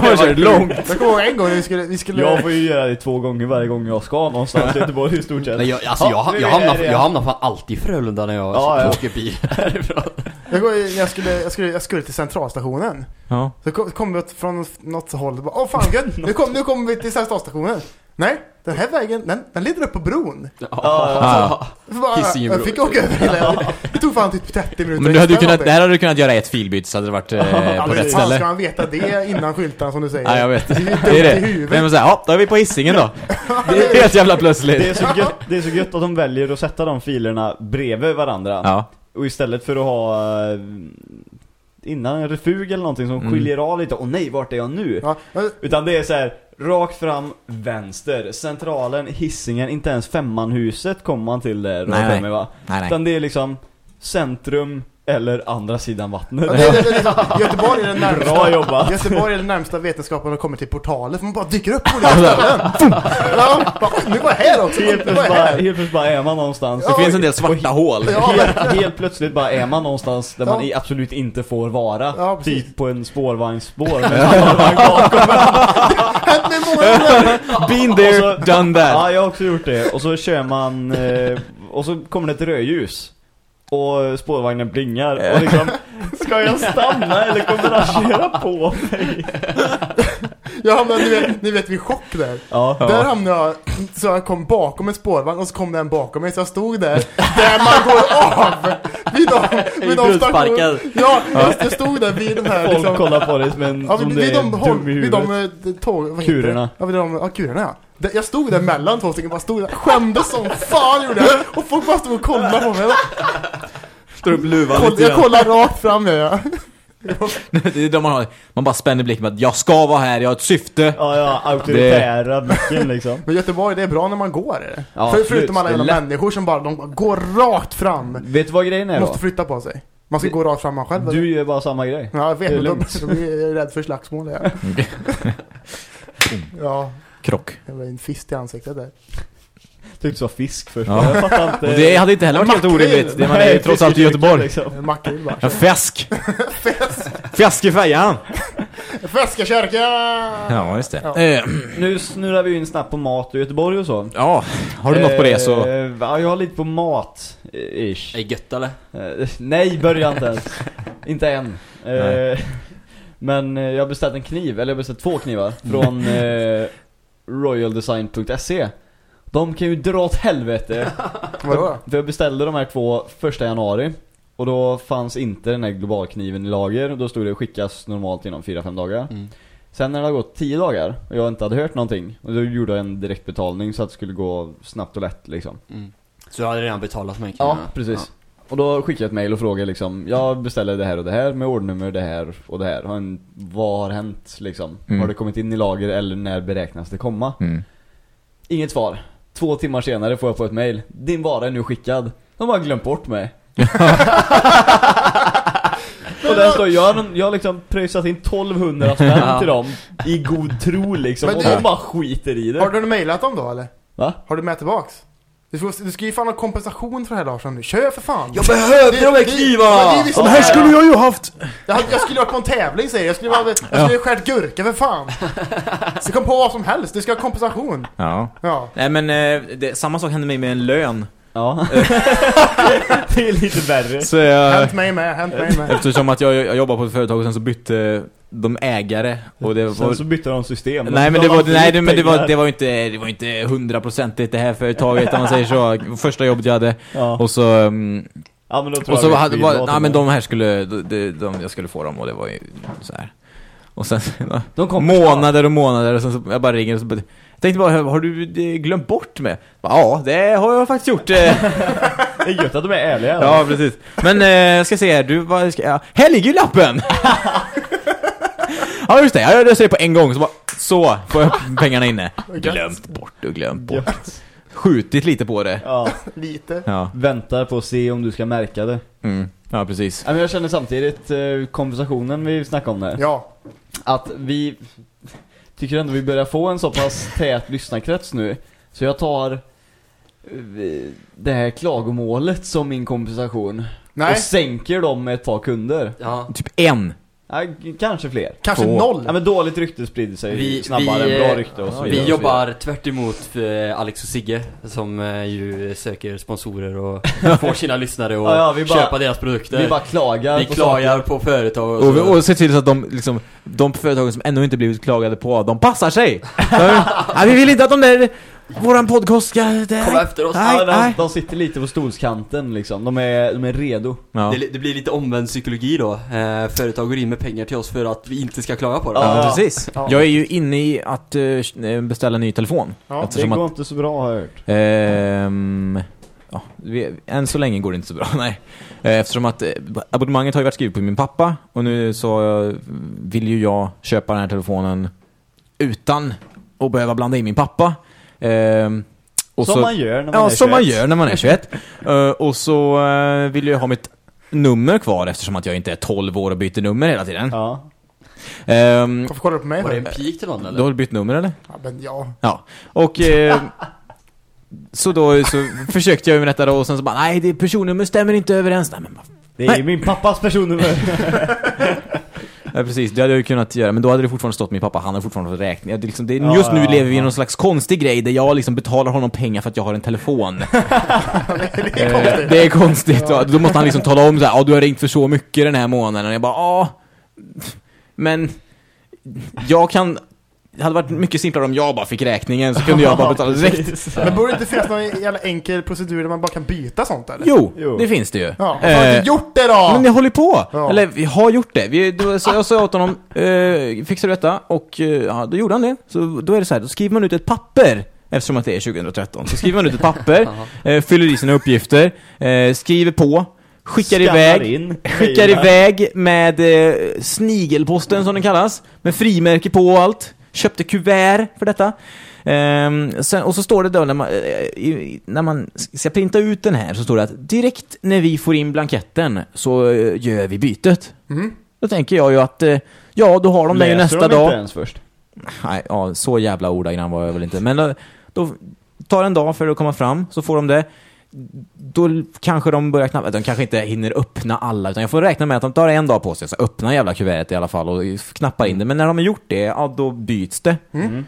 har kört långt. jag kommer ihåg en gång vi skulle, vi skulle Jag får ju göra det två gånger varje gång jag ska någonstans i Göteborg i stort sett. Nej, jag, alltså, jag, jag, vi hamnar, jag hamnar fan alltid i Frölunda när jag Ja, ja. åker bil härifrån. Jag, går, jag, skulle, jag, skulle, jag skulle till centralstationen. Ja. Så kom, kom vi från något håll och bara, åh fan gött, nu, kom, nu kommer vi till centralstationen. Nej, den här vägen, den, den leder upp på bron. Ja. Så bara, Hisingebro. jag fick åka över hela, det tog fan typ 30 minuter. Men du hade kunnat, där hade du kunnat göra ett filbyte så hade det varit eh, Ja, på rätt hur fan ska ställe. man veta det innan skyltarna som du säger? Ja, jag vet. Det är Det är i det. Men såhär, ja, då är vi på Hisingen då. Det är helt jävla Det är, plötsligt. så gött, det är så gött att de väljer att sätta de filerna bredvid varandra. Ja. Och istället för att ha eh, innan en refug eller någonting som Mm. skiljer av lite. Åh nej, vart är jag nu? Ja, Utan det är så här rakt fram, vänster, centralen, hissingen, inte ens femmanhuset kommer man till där. Nej, Nej, mig, va? Nej, nej. Utan det är liksom centrum eller andra sidan vattnet. Ja, det, det, det, Göteborg är den närmsta Bra jobbat. Göteborg är den närmsta vetenskapen det kommer till portaler för man bara dyker upp på olika ställen. Ja, bara, nu var jag här också. Helt plötsligt, bara, här. helt plötsligt bara är man någonstans. Det finns en del svarta hål. Ja, Helt, helt plötsligt bara är man någonstans där man Ja. absolut inte får vara. Ja, typ på en spårvagnsspår. Been Och there, så- done that. Ja, jag har också gjort det. Och så kör man, eh, och så kommer det ett rödljus. Och spårvagnen plingar. Och liksom, ska jag stanna eller kommer han köra på mig? Jag hamnade, ni vet, ni vet vid chock där. Ja. Där hamnade jag, så jag kom bakom en spårvagn och så kom den bakom mig så jag stod där, där man går av! Vid de, vid de Brunnsparkad. station- Ja, det, jag stod där vid de här Folk liksom, kollar på dig som en, Ja, som vid, det vid, de, dum i vid de huvudet. eh, tåg, vad heter? Kurerna. Ja, vid de, ja, kurerna ja. Det- Jag stod där mellan två stycken, bara stod där, skämdes som fan gjorde jag. Och folk bara stod och kollade på mig. Står upp luvan Koll, lite jag kollar rakt fram gör jag. Det är då man har, man bara spänner blicken med att jag ska vara här, jag har ett syfte. Ja, ja, auktoritära blicken liksom. Men Göteborg, det är bra när man går det. Ja, För, förutom alla Det är jävla människor som bara, de bara går rakt fram. Vet du vad grejen är då? Måste flytta på sig. Man ska gå rakt fram man själv. eller? Du gör bara samma grej. Ja, jag vet. det är men De, lugnt. de är rädd för slagsmål. Ja. ja, Krock. det var en fist i ansiktet där. Tyckte du var fisk först. Ja. Jag fattar inte. Och det hade inte heller varit helt orimligt. Det man är ju trots allt i Göteborg. Liksom. En Makrill bara. En fäsk! Fäsk i fejan! Feskakärka! Ja, just det. Ja. Eh, Nu snurrar vi in snabbt på mat och Göteborg och så. ja, har du något på det så... Eh, Ja, jag har lite på mat, eh, ish. Är gött eller? Eh, nej, börja inte ens. inte än. Nej. men jag har beställt en kniv, eller jag har beställt två knivar från eh, royaldesign.se. De kan ju dra åt helvete. Vadå då? För jag beställde de här två första januari. Och då fanns inte den här globalkniven i lager. Och då stod det skickas normalt inom 4-5 dagar. Mm. Sen när det har gått 10 dagar och jag inte hade hört någonting. Och då gjorde jag en direktbetalning så att det skulle gå snabbt och lätt liksom. Mm. Så du hade redan betalat med Ja, precis. Och då skickade jag ett mail och frågade liksom, jag beställer det här och det här med ordnummer det här och det här. Har en, vad har hänt liksom? Mm. Har det kommit in i lager eller när beräknas det komma? Mm. Inget svar. Två timmar senare får jag på ett mail. Din vara är nu skickad. De har glömt bort mig. och där står jag, jag har liksom pröjsat in 1200 spänn till dem i god tro liksom. Men och det- de bara skiter i det. Har du mejlat dem då eller? Va? Har du med tillbaks? Du, får, du ska ju fan ha kompensation för det här Larsson nu. Kör för fan! Jag behövde de här det knivarna! men här skulle jag ju haft! Jag, hade- jag skulle varit på en tävling säger jag. Jag skulle, vara, jag skulle Ja. ha skärt gurka för fan. Så kom på vad som helst. Du ska ha kompensation. Ja. Ja. Nej men, eh, det, samma sak hände mig med en lön. Ja. det är lite värre. Så jag... Hänt mig med, hänt mig med. Eftersom att jag, jag jobbar på ett företag och sen så bytte de ägare och det var... Sen så bytte de system. Nej men det var, nej, det, men det var, det var inte, det var inte hundraprocentigt det här företaget om man säger så. Första jobbet jag hade. Ja. Och så, mm, ja men då tror och jag så vi- hade, var, nej men de här skulle, de, de, de, jag skulle få dem och det var ju så här. Och sen, De kom månader och månader och sen så, jag bara ringer och så bara, jag tänkte bara, har du glömt bort mig? Bara, Ja, det har jag faktiskt gjort. eh." Det är gött att de är ärliga. Ja, precis. Men, eh, ska se här, du, vad ska jag... Här ligger ju lappen! Ja, just det. Jag löser det på en gång, så bara, så får jag pengarna inne. Glömt bort och glömt bort. Gött. Skjutit lite på det. Ja. Lite. Ja, Väntar på att se om du ska märka det. mm. ja precis. Ja, men jag känner samtidigt, eh, kompensationen vi snackade om där. Ja. Att vi tycker ändå vi börjar få en så pass tät lyssnarkrets nu. Så jag tar eh, det här klagomålet som min kompensation. Nej, Och sänker dem med ett par kunder. Ja. Typ en. Ja, kanske fler. kanske Två. noll. Ja men dåligt rykte sprider sig Vi- snabbare vi, än bra eh, rykte och så vi vidare. Vi jobbar tvärt emot för Alex och Sigge som eh, ju söker sponsorer och får sina lyssnare och Ja, ja, vi bara- köpa deras produkter. Vi bara klagar Vi på klagar saker. på företag och, Och, så. och se till så att de, liksom, de företagen som ännu inte blivit klagade på, de passar sig. ja, vi vill inte att de där, våran podcast ska... Det, Kom efter oss. Nej, de, nej. de sitter lite på stolskanten liksom. De är, de är redo. Ja. Det, det blir lite omvänd psykologi då. Eh, företag går in med pengar till oss för att vi inte ska klaga på det. Ja, Ja. precis. Ja. Jag är ju inne i att eh, beställa en ny telefon. Ja, Det går att, inte så bra har jag hört. ehm, ja, vi, än så länge går det inte så bra, nej. Eh, Eftersom att eh, abonnemanget har ju varit skrivet på min pappa och nu så vill ju jag köpa den här telefonen utan att behöva blanda in min pappa. Ehm, och som så, man gör när man Ja, är som man 21. gör när man är 21. Eh, och så eh, vill jag ha mitt nummer kvar eftersom att jag inte är 12 år och byter nummer hela tiden. Ja. Ehm, Varför kollar du på mig? Var det en pik till någon eller? du har bytt nummer eller? Ja, men ja. Ja, och eh, så då så försökte jag ju med detta då och sen så bara nej, det personnummer stämmer inte överens. Nej men Det är Nej. min pappas personnummer. Ja, precis, det hade jag ju kunnat göra, men då hade det fortfarande stått min pappa, han hade fortfarande fått räkning. Det liksom, det, Ja, just nu ja, lever vi i någon slags konstig grej där jag liksom betalar honom pengar för att jag har en telefon. det är Eh, konstigt. det är konstigt, då måste han liksom tala om så här, ja du har ringt för så mycket den här månaden. Och jag bara, ja, men jag kan det hade varit mycket simplare om jag bara fick räkningen så kunde jag bara betala direkt. Men borde det inte finnas någon jävla enkel procedur där man bara kan byta sånt eller? Jo, Jo. det finns det ju. Ja, varför har du Eh, inte gjort det då? Men jag håller på! Ja. Eller vi har gjort det. Vi, då, så jag sa åt honom, eh, fixar du detta? Och eh, ja, då gjorde han det. Så då är det så här, då skriver man ut ett papper. Eftersom att det är 2013. Så skriver man ut ett papper, eh, fyller i sina uppgifter, eh, skriver på, skickar Skannar iväg. in. Skickar iväg med eh, snigelposten som den kallas. Med frimärke på och allt. Köpte kuvert för detta. Ehm, sen, och så står det då när man, eh, i, när man ska printa ut den här så står det att direkt när vi får in blanketten så eh, gör vi bytet. Mhm. Då tänker jag ju att eh, ja, då har de det ju nästa de dag. inte ens först? Nej, ja, så jävla ordagrann var jag väl inte. Men då, då tar en dag för att komma fram, så får de det. Då kanske de börjar knappa, de kanske inte hinner öppna alla, utan jag får räkna med att de tar en dag på sig, så öppna jävla kuvertet i alla fall och knappar in det. Men när de har gjort det, ja då byts det. Mm.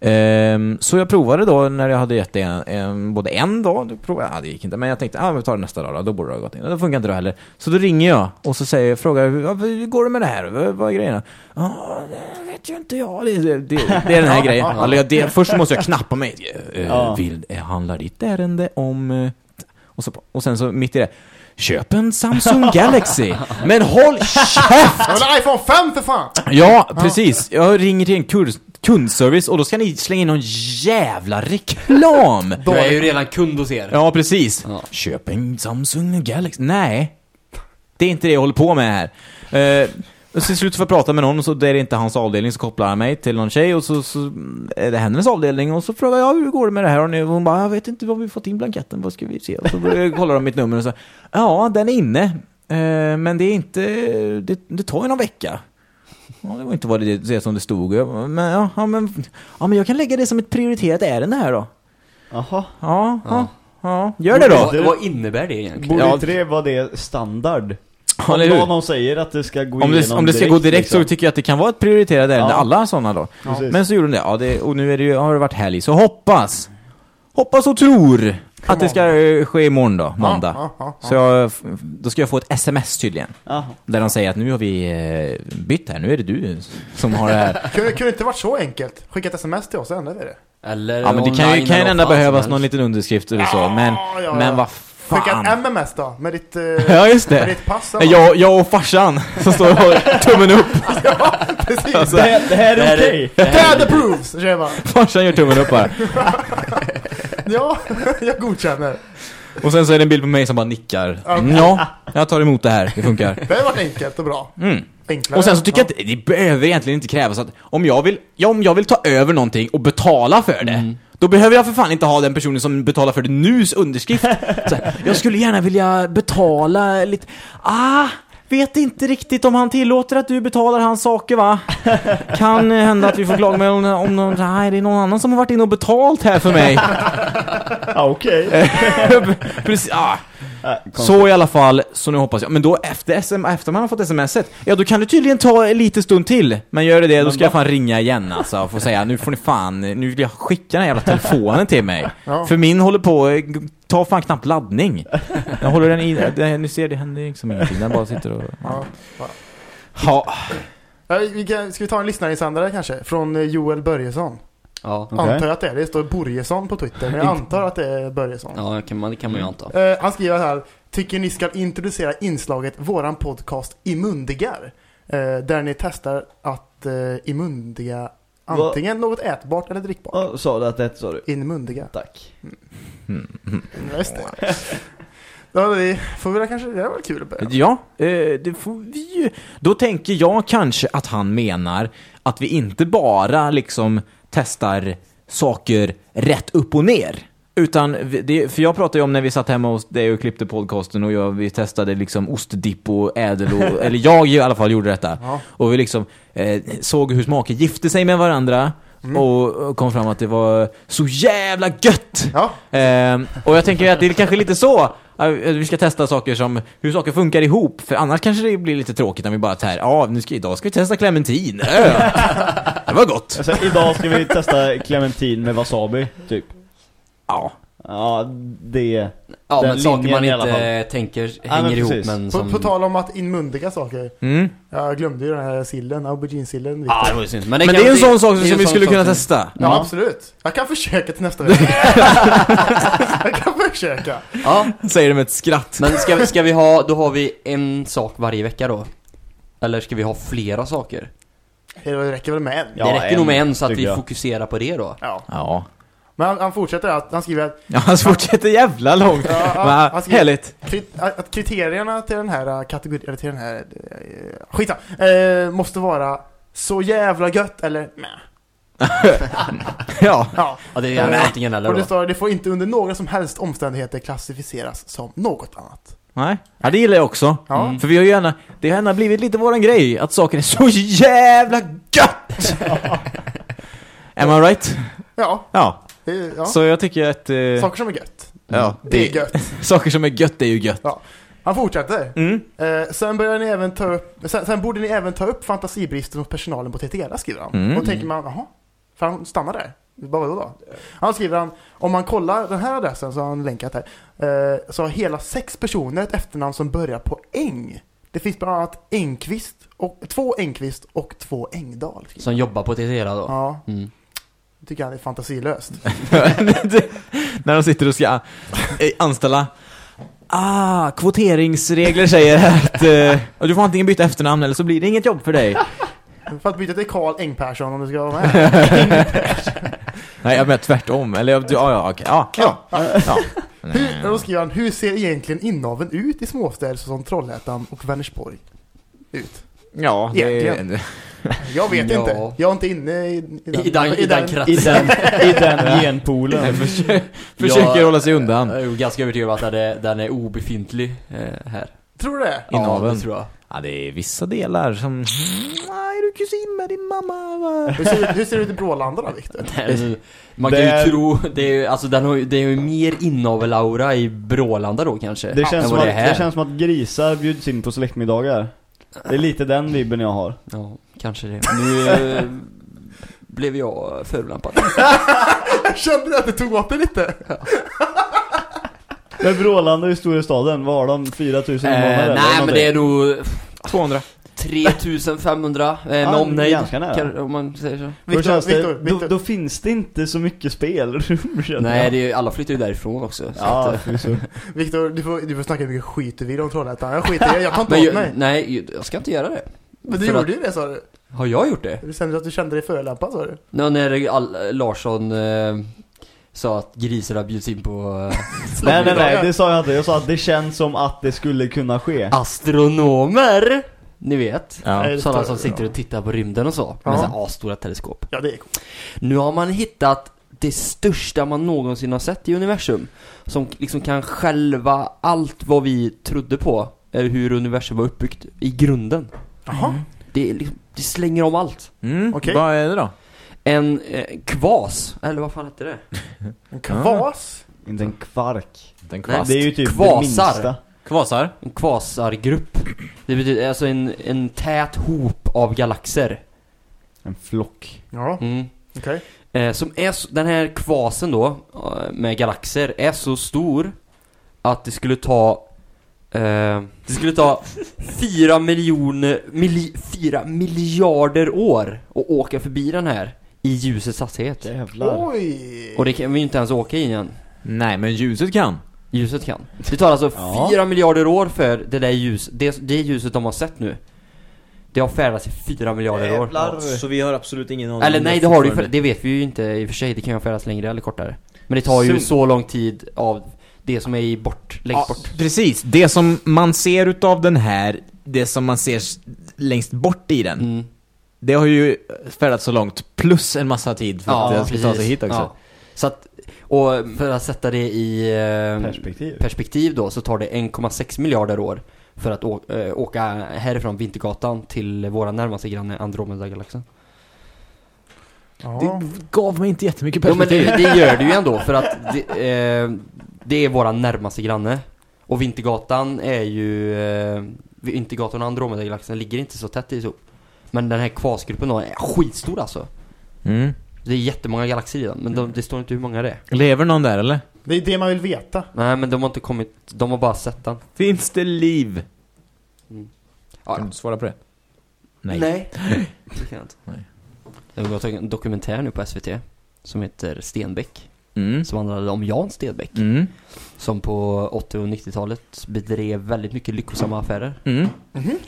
Ehm, så jag provade då när jag hade gett det en, en, både en dag, då provade, ja, det gick inte, men jag tänkte, ja vi tar det nästa dag då, då borde det ha gått in. Då funkar inte det heller. Så då ringer jag och så säger, frågar jag, "Ja, hur går det med det här? Vad, vad är grejerna? Ja, det vet ju inte jag. Det, det, det, det är den här grejen. Alltså, det, först måste jag knappa mig. Eh, Ja. Vill, eh, handlar ditt ärende om... Och, så, och sen så mitt i det. Köp en Samsung Galaxy. Men håll käft! Ja, men iPhone 5 för fan! Ja, precis. Jag ringer till en kurs, kundservice och då ska ni slänga in någon jävla reklam. Du är ju redan kund hos er. Ja, precis. Ja. Köp en Samsung Galaxy. Nej. Det är inte det jag håller på med här. Uh, och till slut får jag prata med någon och så det är det inte hans avdelning så kopplar han mig till någon tjej och så, så är det hennes avdelning och så frågar jag hur går det med det här och nu och hon bara jag vet inte vad vi fått in blanketten, vad ska vi se? Och så kollar de mitt nummer och så ja den är inne Eh, men det är inte, det, det tar ju någon vecka. Ja, det var inte vad det, det som det stod. Men, ja, ja, men, ja, men jag kan lägga det som ett prioriterat ärende här då. Jaha. Ja, ja, Ja. ja. Gör det då. Vad, vad innebär det egentligen? Borde Ja. inte det vara det standard? Ja, Om eller hur? någon säger att det ska gå Om det, igenom om det ska gå direkt så liksom. tycker jag att det kan vara ett prioriterat ärende, Ja. alla sådana då. Precis. Men så gjorde de det, ja, det, och nu är det ju, har det varit helg, så hoppas, hoppas och tror att det ska ske imorgon då, måndag. Ja, ja, ja, Så jag, då ska jag få ett sms tydligen, där de säger att nu har vi eh, bytt här, nu är det du som har det här. Kunde, kunde det inte varit så enkelt? Skicka ett sms till oss så ändrar vi det. Eller Ja men det kan ju, kan ändå vad behövas någon liten underskrift eller så, men, Ja, ja, men ja. Vad Skicka fan. ett MMS då, med ditt, eh, Ja just med det. ditt pass. Jag, jag och farsan som står och håller tummen upp. Precis. Alltså, Det, här- det här är här okej. här Dad approves, säger bara. farsan gör tummen upp bara. Ja, jag godkänner. Och sen så är det en bild på mig som bara nickar. Ja. Mm, Ja, jag tar emot det här, det funkar. Det har varit enkelt och bra. Mm. Enklare. Och sen så tycker jag att det behöver egentligen inte krävas att om jag vill, ja, om jag vill ta över någonting och betala för det, då behöver jag för fan inte ha den personen som betalar för det nus underskrift. Så här, jag skulle gärna vilja betala lite, ah, vet inte riktigt om han tillåter att du betalar hans saker va? Kan hända att vi får klaga med om, om någon, nej det är någon annan som har varit inne och betalt här för mig. Ja, okej. Precis, ah. Så i alla fall, så nu hoppas jag. Men då efter, SM, efter man har fått smset, ja då kan det tydligen ta en liten stund till. Men gör det det, då ska jag fan ringa igen alltså och få säga nu får ni fan, nu vill jag skicka den här jävla telefonen till mig. Ja. För min håller på, eh, tar fan knappt laddning. Jag håller den i, det, ni ser det händer liksom ingenting, den bara sitter och... Ja. ja. Vi kan, ska vi ta en lyssnarinsändare kanske? Från eh, Joel Börjesson. Ja, Okej. Antar att det är. Det står Borgesson på Twitter, men jag antar att det är Börjesson. ja det kan man, det kan man ju anta. Eh, han skriver här. Tycker ni ska introducera inslaget Våran podcast Immundigar. Eh, där ni testar att eh, immundiga antingen något ätbart eller drickbart. Ja, sa du att det sa du? Inmundiga. Tack. Ja, Just det. Ja, vi får väl kanske, det var kul att börja. ja eh, det får vi ju. Då tänker jag kanske att han menar att vi inte bara liksom testar saker rätt upp och ner. Utan, det, för jag pratade ju om när vi satt hemma hos dig och klippte podcasten och jag, vi testade liksom ostdipp och ädel och, eller jag i alla fall gjorde detta. Ja. Och vi liksom eh, såg hur smaker gifte sig med varandra och, och kom fram att det var så jävla gött! Ja, Ehm, och jag tänker att det är kanske lite så eh, vi ska testa saker som hur saker funkar ihop. För annars kanske det blir lite tråkigt om vi bara här, ja, nu ska, idag ska vi testa clementin. Det var gott. Alltså, idag ska vi testa clementin med wasabi, typ. Ja. Ja, det... Ja, Den men saker man inte tänker men hänger ihop precis. men På, som... på tal om att inmundiga saker. Mm. Jag glömde ju den här sillen, auberginesillen. Ja, det var ju synd. Men kan- det är en sån sak det som vi skulle kunna som- testa. Ja, Ja. absolut. Jag kan försöka till nästa vecka. jag kan försöka. Ja, Säger det med ett skratt. men ska, vi- ska vi ha, då har vi en sak varje vecka då? Eller ska vi ha flera saker? Det räcker väl med en? Ja, det räcker en, nog med en så att vi jag. fokuserar på det då. Ja. Ja. Men han, han fortsätter att, han skriver att, Ja, han fortsätter jävla långt. Ja, Va? han ska- Härligt. krit, att kriterierna till den här kategorin, eller till den här, uh, skitsa, eh, måste vara så jävla gött eller meh. Ja. Ja. Ja, det är antingen eller Och det står, det får inte under några som helst omständigheter klassificeras som något annat. Nej. Ja, det gillar jag också. Ja. Mm. För vi har ju gärna, det har gärna blivit lite våran grej, att saker är så jävla gött! Am I right? Ja, Ja. Det, ja. Så jag tycker att... Eh, saker som är gött. ja, Det är gött. Saker som är gött är ju gött. Han fortsätter. Mm. Eh, sen börjar ni även ta upp, sen, sen borde ni även ta upp fantasibristen hos personalen på TTR, skriver han. Mm. Och då tänker man, jaha, för han stannar där. Vad då? Han skriver han, om man kollar den här adressen så har han länkat här, eh, så har hela sex personer ett efternamn som börjar på Eng. Det finns bland annat Engqvist, och, två Engqvist och två Engdahl. Som jobbar på TTR då. Ja, Mm. Det tycker han är fantasilöst. När de sitter och ska eh, anställa. Ah, kvoteringsregler säger att eh, du får antingen byta efternamn eller så blir det inget jobb för dig. För att byta till Karl Engpersson om du ska vara med. Nej, jag menar tvärtom. Eller jag, ja, ja, okej. Ja, ja. ja. Hur, då skriver han, hur ser egentligen inaveln ut i småstäder som Trollhättan och Vänersborg? Ut. Ja, det Egentligen. Jag vet Ja. inte. Jag är inte inne i, i den, I den, i den I den, i den genpoolen. försöker, försöker hålla sig undan. Jag är ju ganska övertygad om att den är, den är obefintlig eh, här. Tror du det? Ja, Inaveln. det tror jag. Ja, det är vissa delar som... Är du kusin med din mamma? va? Hur ser, det hur ser det ut i Brålanda då, Viktor? Den- Man Det kan ju är- tro, det är ju, alltså den har ju, det är ju mer inavel-aura i Brålanda då kanske. Det känns, än som att, det det känns som att grisar bjuds in på släktmiddagar. Det är lite den vibben jag har. Ja, kanske det. Nu eh, blev jag förolämpad. Jag kände att det tog åt det lite. Men Brålanda är ju stora staden, vad har de? 4000 Eh, invånare? eller nej men någonting? det är nog 200. 3500 eh, med Ja, omnejd. ganska nära. Kan- Om man säger så. Då, Viktor, känns det, Viktor, då, då finns det inte så mycket spelrum Nej, jag. det är, ju- alla flyttar ju därifrån också. Så Ja, att. Viktor, du får, du får snacka hur mycket skit du vill om Trollhättan. Jag skiter det, jag tar inte åt jag, mig. nej, jag ska inte göra det. Men du för gjorde ju det sa du. Har jag gjort det? Du kände att du kände dig förolämpad sa du. Nå, när all, Larsson eh, sa att grisarna bjuds in på eh, nej, nej, nej, det sa jag inte. Jag sa att det känns som att det skulle kunna ske. astronomer. Ni vet. Ja. Nej, det Sådana som sitter och tittar på rymden och så. Ja. Med så här asstora teleskop. Ja, det är coolt. Nu har man hittat det största man någonsin har sett i universum. Som liksom kan själva allt vad vi trodde på. Eller hur universum var uppbyggt i grunden. Jaha. Det, är liksom, det slänger om allt. Mm. Okej. Vad är det då? En eh, kvas, eller vad fan hette det? En kvas. Inte en kvark. En Nej, kvast. Det är ju typ Kvasar. det minsta. Kvasar? En kvasargrupp. Det betyder alltså en, en tät hop av galaxer. En flock. Ja, Mm. okej. Eh, som är, så- den här kvasen då, eh, med galaxer, är så stor att det skulle ta eh, Det skulle ta fyra miljoner, mili, fyra miljarder år att åka förbi den här i ljusets hastighet. Jävlar. Oj! Och det kan vi ju inte ens åka in igen. Nej, men ljuset kan. Ljuset kan. Det tar alltså Ja. fyra miljarder år för det där ljus, det, det ljuset de har sett nu. Det har färdats i fyra miljarder år. Ja, så vi har absolut ingen aning. Eller nej, det har du för, det vet vi ju inte i och för sig. Det kan ju färdas längre eller kortare. Men det tar ju Så- så lång tid av det som är i bort, längst Ja, bort. precis. Det som man ser utav den här, det som man ser längst bort i den, Mm. det har ju färdats så långt, plus en massa tid för att det ska ta sig hit också. Ja. Så att, och för att sätta det i eh, Perspektiv. perspektiv då så tar det 1,6 miljarder år för att eh, åka härifrån Vintergatan till våra närmaste granne Andromeda-galaxen. Ja. Det gav mig inte jättemycket Jo men perspektiv. det, det gör det ju ändå för att det, eh, det är våra närmaste granne. Och Vintergatan är ju, eh, Vintergatan och Andromeda-galaxen ligger inte så tätt ihop. Men den här kvasgruppen då är skitstor alltså. Mm. Det är jättemånga galaxer i den, men de, det står inte hur många det är. Lever någon där eller? Det är det man vill veta. Nej, men de har inte kommit, de har bara sett den. Finns det liv? Ja, Kan du svara på det? Nej. Nej. Det kan jag inte. Nej. Jag har gått en dokumentär nu på SVT som heter Stenbeck. Mm. Som handlade om Jan Stenbeck. Mm. Som på 80 och 90-talet bedrev väldigt mycket lyckosamma affärer. Mm.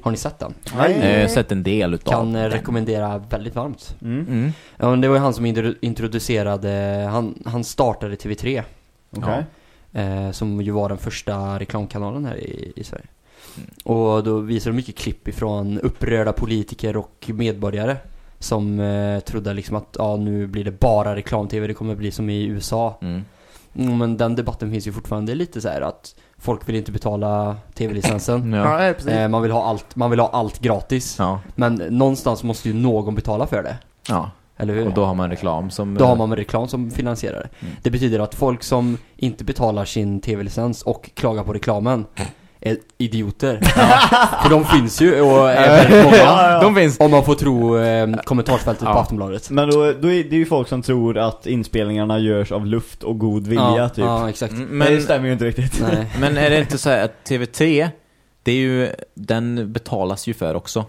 Har ni sett den? Nej. Eh, Jag har sett en del utav Kan eh, den. rekommendera väldigt varmt. Mm. Mm. Ja, men det var ju han som intro- introducerade, han, han startade TV3. Okej. Eh, som ju var den första reklamkanalen här i, i Sverige. Och då visade de mycket klipp ifrån upprörda politiker och medborgare. Som eh, trodde liksom att ja, nu blir det bara reklam-tv, det kommer bli som i USA. Mm. Mm, men den debatten finns ju fortfarande lite så här att folk vill inte betala tv-licensen. Ja. Eh, man, vill ha allt, man vill ha allt gratis. Ja. Men någonstans måste ju någon betala för det. ja. Eller hur? Och då har man reklam som... Då har man reklam som finansierar det. Mm. Det betyder att folk som inte betalar sin tv-licens och klagar på reklamen är idioter. För de finns ju och är väldigt många. De finns. Om man får tro eh, kommentarsfältet Ja. på Aftonbladet. Men då, då är det ju folk som tror att inspelningarna görs av luft och god vilja ja, typ. ja, exakt. Mm, Men det stämmer ju inte riktigt. Nej. men är det inte så här att TV3, det är ju, den betalas ju för också.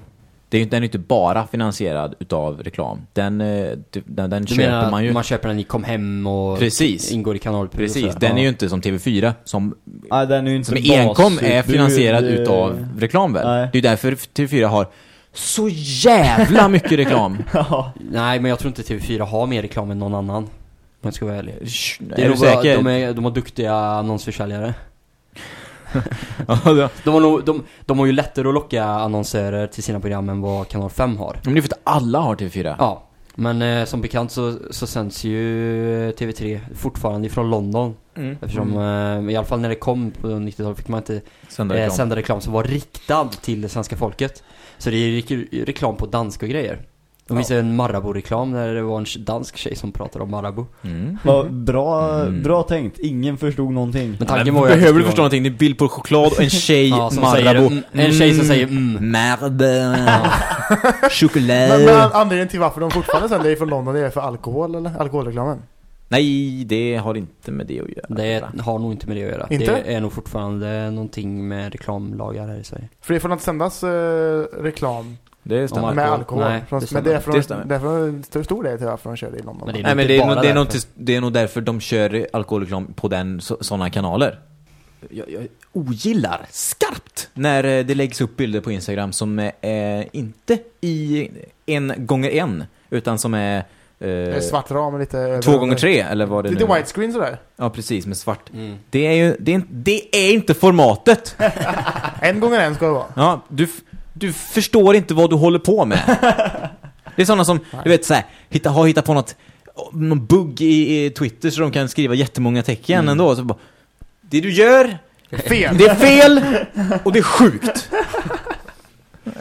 Det är ju, den är ju inte bara finansierad utav reklam. Den, eh, den, den Du köper menar man ju. man köper den i Kom Hem och Precis. ingår i kanalpris Precis, den Ja. är ju inte som TV4 som, Nej, den är ju inte som enkom är finansierad eh, utav reklam väl? Nej. Det är därför TV4 har så jävla mycket reklam. Ja. Nej, men jag tror inte TV4 har mer reklam än någon annan. Om jag ska vara ärlig. Det är du säker? De, är, de har duktiga annonsförsäljare. De har, nog, de, de har ju lättare att locka annonsörer till sina program än vad Kanal 5 har. Men det är för att alla har TV4. Ja, men eh, som bekant så, så sänds ju TV3 fortfarande ifrån London. Mm. Eftersom, eh, i alla fall när det kom på 90-talet fick man inte Sända eh, reklam. sända reklam som var riktad till det svenska folket. Så det gick ju reklam på danska grejer. De visade en Marabou-reklam där det var en dansk tjej som pratade om Marabou. Mm. Vad bra, Mm. bra tänkt. Ingen förstod någonting. Men tanken var ju behöver du förstå någonting? Det är bild på choklad och en tjej, Ja, som Marabou. säger, mm, en tjej som säger mm. Marabou. Choklad. Men, men anledningen till varför de fortfarande sänder från London det är för alkohol eller? Alkoholreklamen? Nej, det har inte med det att göra. Det har nog inte med det att göra. Inte? Det är nog fortfarande någonting med reklamlagar här i Sverige. För det får inte sändas eh, reklam Det stämmer. med alkohol. Nej, Från- det men det är från, Det stämmer. därför en stor- del till varför de kör det i London. Men det är Nej men det är, nog, det, är nog, till- det är nog därför de kör alkoholreklam på den sådana kanaler. Jag, jag ogillar skarpt när eh, det läggs upp bilder på Instagram som är eh, inte i en gånger en utan som är eh, svart ram lite... två gånger tre eller vad det Lite nu är. widescreen sådär. Ja precis, med svart. Mm. Det är ju, det är, inte- det är inte formatet! En gånger en ska det vara. Ja, du, du förstår inte vad du håller på med. Det är sådana som, du vet såhär, hitta, har hittat på något, någon bugg i, i Twitter så de kan skriva jättemånga tecken Mm. ändå. Så bara, det du gör, Fel! det är fel och det är sjukt.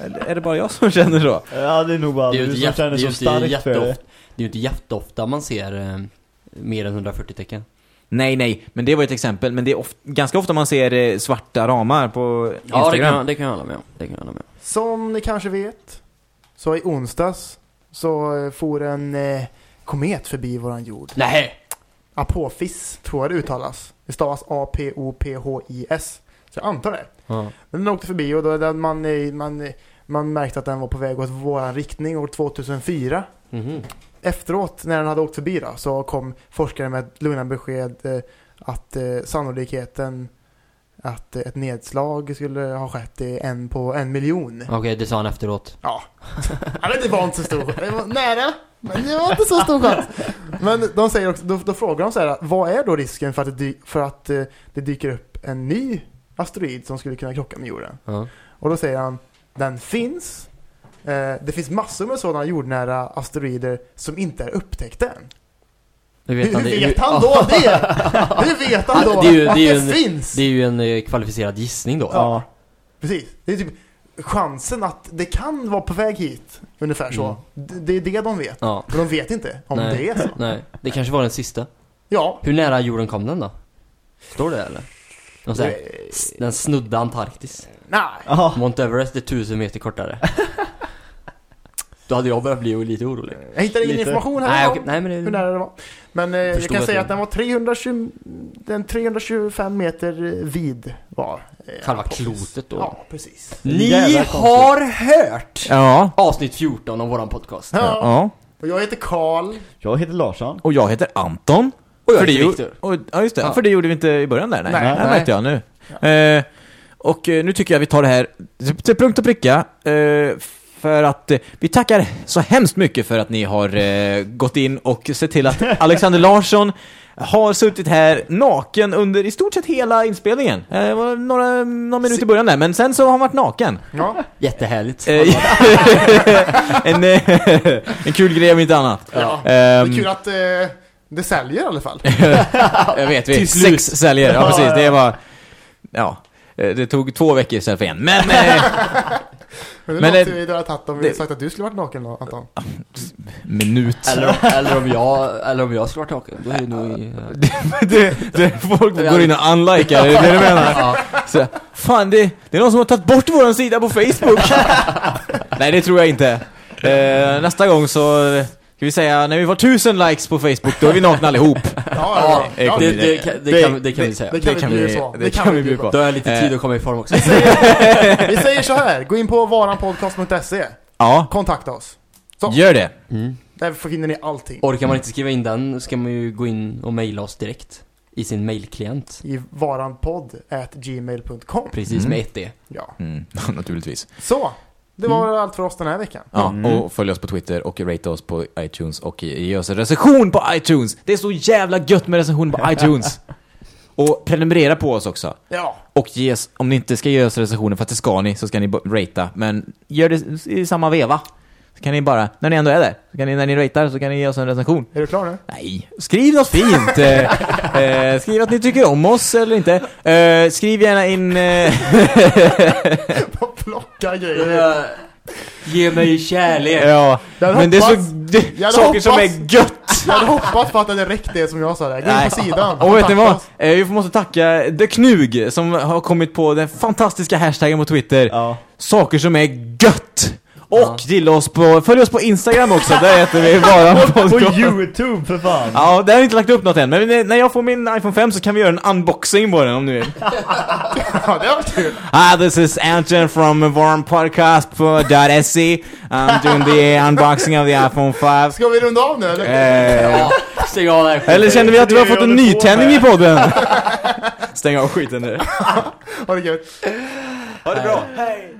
Eller är det bara jag som känner så? Ja, det är nog bara Det är ju du inte som jätte- känner det är ju så inte starkt för det. Det är ju inte jätteofta man ser eh, mer än 140 tecken. Nej, nej, men det var ett exempel. Men det är of, ganska ofta man ser eh, svarta ramar på Ja, det kan, Instagram. det kan jag hålla med om. Det kan jag hålla med om. Som ni kanske vet, så i onsdags så eh, for en eh, komet förbi våran jord. Nej! Apophis, tror jag det uttalas. Det stavas A-P-O-P-H-I-S. Så jag antar det. Ja. Men den åkte förbi och då, man, man, man märkte att den var på väg åt våran riktning år 2004. Mhm. Efteråt, när den hade åkt förbi då, så kom forskare med ett lugnande besked eh, att eh, sannolikheten att ett nedslag skulle ha skett är en på en miljon. Okej, det sa han efteråt. Ja. ja det var inte så stor Det var nära, men det var inte så stor chans. Men de säger också, då, då frågar de så här, vad är då risken för att, det, för att eh, det dyker upp en ny asteroid som skulle kunna krocka med jorden? Ja. Och då säger han, den finns. Eh, det finns massor med sådana jordnära asteroider som inte är upptäckta än. Hur Hur vet han det? vet han då det? Hur vet han då det är ju- att det är ju det en- finns? Det är ju en eh, kvalificerad gissning då. Ja. Precis. Det är typ chansen att det kan vara på väg hit. Ungefär så. Mm. Det, det är det de vet. Ja. Men de vet inte om Nej. det är så. Nej, det kanske var den sista. Ja. Hur nära jorden kom den då? Står det eller? De säger, den snudde Antarktis. Nej. Mount Everest är tusen meter kortare. Då hade jag börjat bli lite orolig. Jag hittade ingen Lite. information här Nej, om okej, nej men hur det... nära det var. Men eh, jag kan säga att den var 320, den 325 meter vid var. eh, Själva klotet då. Ja, precis. Ni har hört Ja. avsnitt 14 av våran podcast. Ja. Ja. Och jag heter Karl. Jag heter Larsson. Och jag heter Anton. Och jag För det heter gjorde- Viktor. ja, just det. Ja. För det gjorde vi inte i början där. Nej, Nej. det märkte jag nu. Eh, och eh, nu tycker jag vi tar det här till- till punkt och pricka. Eh, för att eh, vi tackar så hemskt mycket för att ni har eh, gått in och sett till att Alexander Larsson har suttit här naken under i stort sett hela inspelningen. Eh, Det var några, några minuter i början där, men sen så har han varit naken. Ja. Jättehärligt. Eh, en, eh, en kul grej om inte annat. ja. Det Ehm, är kul att eh, det säljer i alla fall. Jag vet, vi Till slut. sex säljer. Ja, precis. Det var... Ja. eh, Det tog två veckor istället för en. Men... Eh, Men det är Men det- vi hade tagit om vi det- sagt att du skulle varit naken då, Anton. minut. Eller, eller, om jag, eller om jag skulle varit naken, då är det nog i... det, det, folk går in och unlikar, är det det du menar? Ja. Så, fan, det, det är någon som har tagit bort våran sida på Facebook. Nej, det tror jag inte. Eh, nästa gång så... eh, Ska vi säga, när vi får tusen likes på Facebook, då är vi nakna allihop. Ja, Ja, det ja, det, det, vi- kan, det, kan, det kan vi säga. det kan, det kan vi vi- bjuda på. det kan vi bjuda på. Då har jag lite tid att komma i form också. Vi säger så här, gå in på varanpodcast.se. Ja, Kontakta oss. Så. gör det. Mm. Där finner ni allting. Orkar man inte skriva in den ska man ju gå in och mejla oss direkt. I sin mailklient. I varanpodd at gmail.com. Precis Mm. med ett D. Ja. Mm, naturligtvis. Så, det var allt för oss den här veckan. Ja, Mm. och följ oss på Twitter och rate oss på iTunes och ge oss en recension på iTunes. Det är så jävla gött med recension på iTunes. Och prenumerera på oss också. Ja. Och ge oss, om ni inte ska ge oss recensioner, för att det ska ni, så ska ni ratea. Men gör det i samma veva. Så kan ni bara, när ni ändå är där, så kan ni, när ni ratear så kan ni ge oss en recension. Är du klar nu? Nej, skriv något fint! eh, eh, skriv att ni tycker om oss eller inte. Eh, skriv gärna in... Eh, Plocka grejer. Ge mig kärlek! ja, men det är så... hoppats- Det, saker som hoppats- är gött! Jag hade hoppats på att det hade räckt det som jag sa där. Gå in på sidan. Och vet ni vad? Eh, Vi måste tacka The Knug som har kommit på den fantastiska hashtaggen på Twitter. Ja. Saker som är gött! Och Ja. gilla oss på, följ oss på Instagram också, där heter vi bara På podcast. Youtube för fan! Ja, där har vi inte lagt upp något än, men när jag får min iPhone 5 så kan vi göra en unboxing på den om ni vill. Ja, det var kul. Hi, this is Anton from Warm Podcast på .se. I'm doing the unboxing of the iPhone 5. Ska vi runda av nu eller? Eh, Ja, stäng av där. eller kände vi att vi har fått en nytändning i podden? Stäng av skiten nu. Ha det gött. Ha det bra. Hej.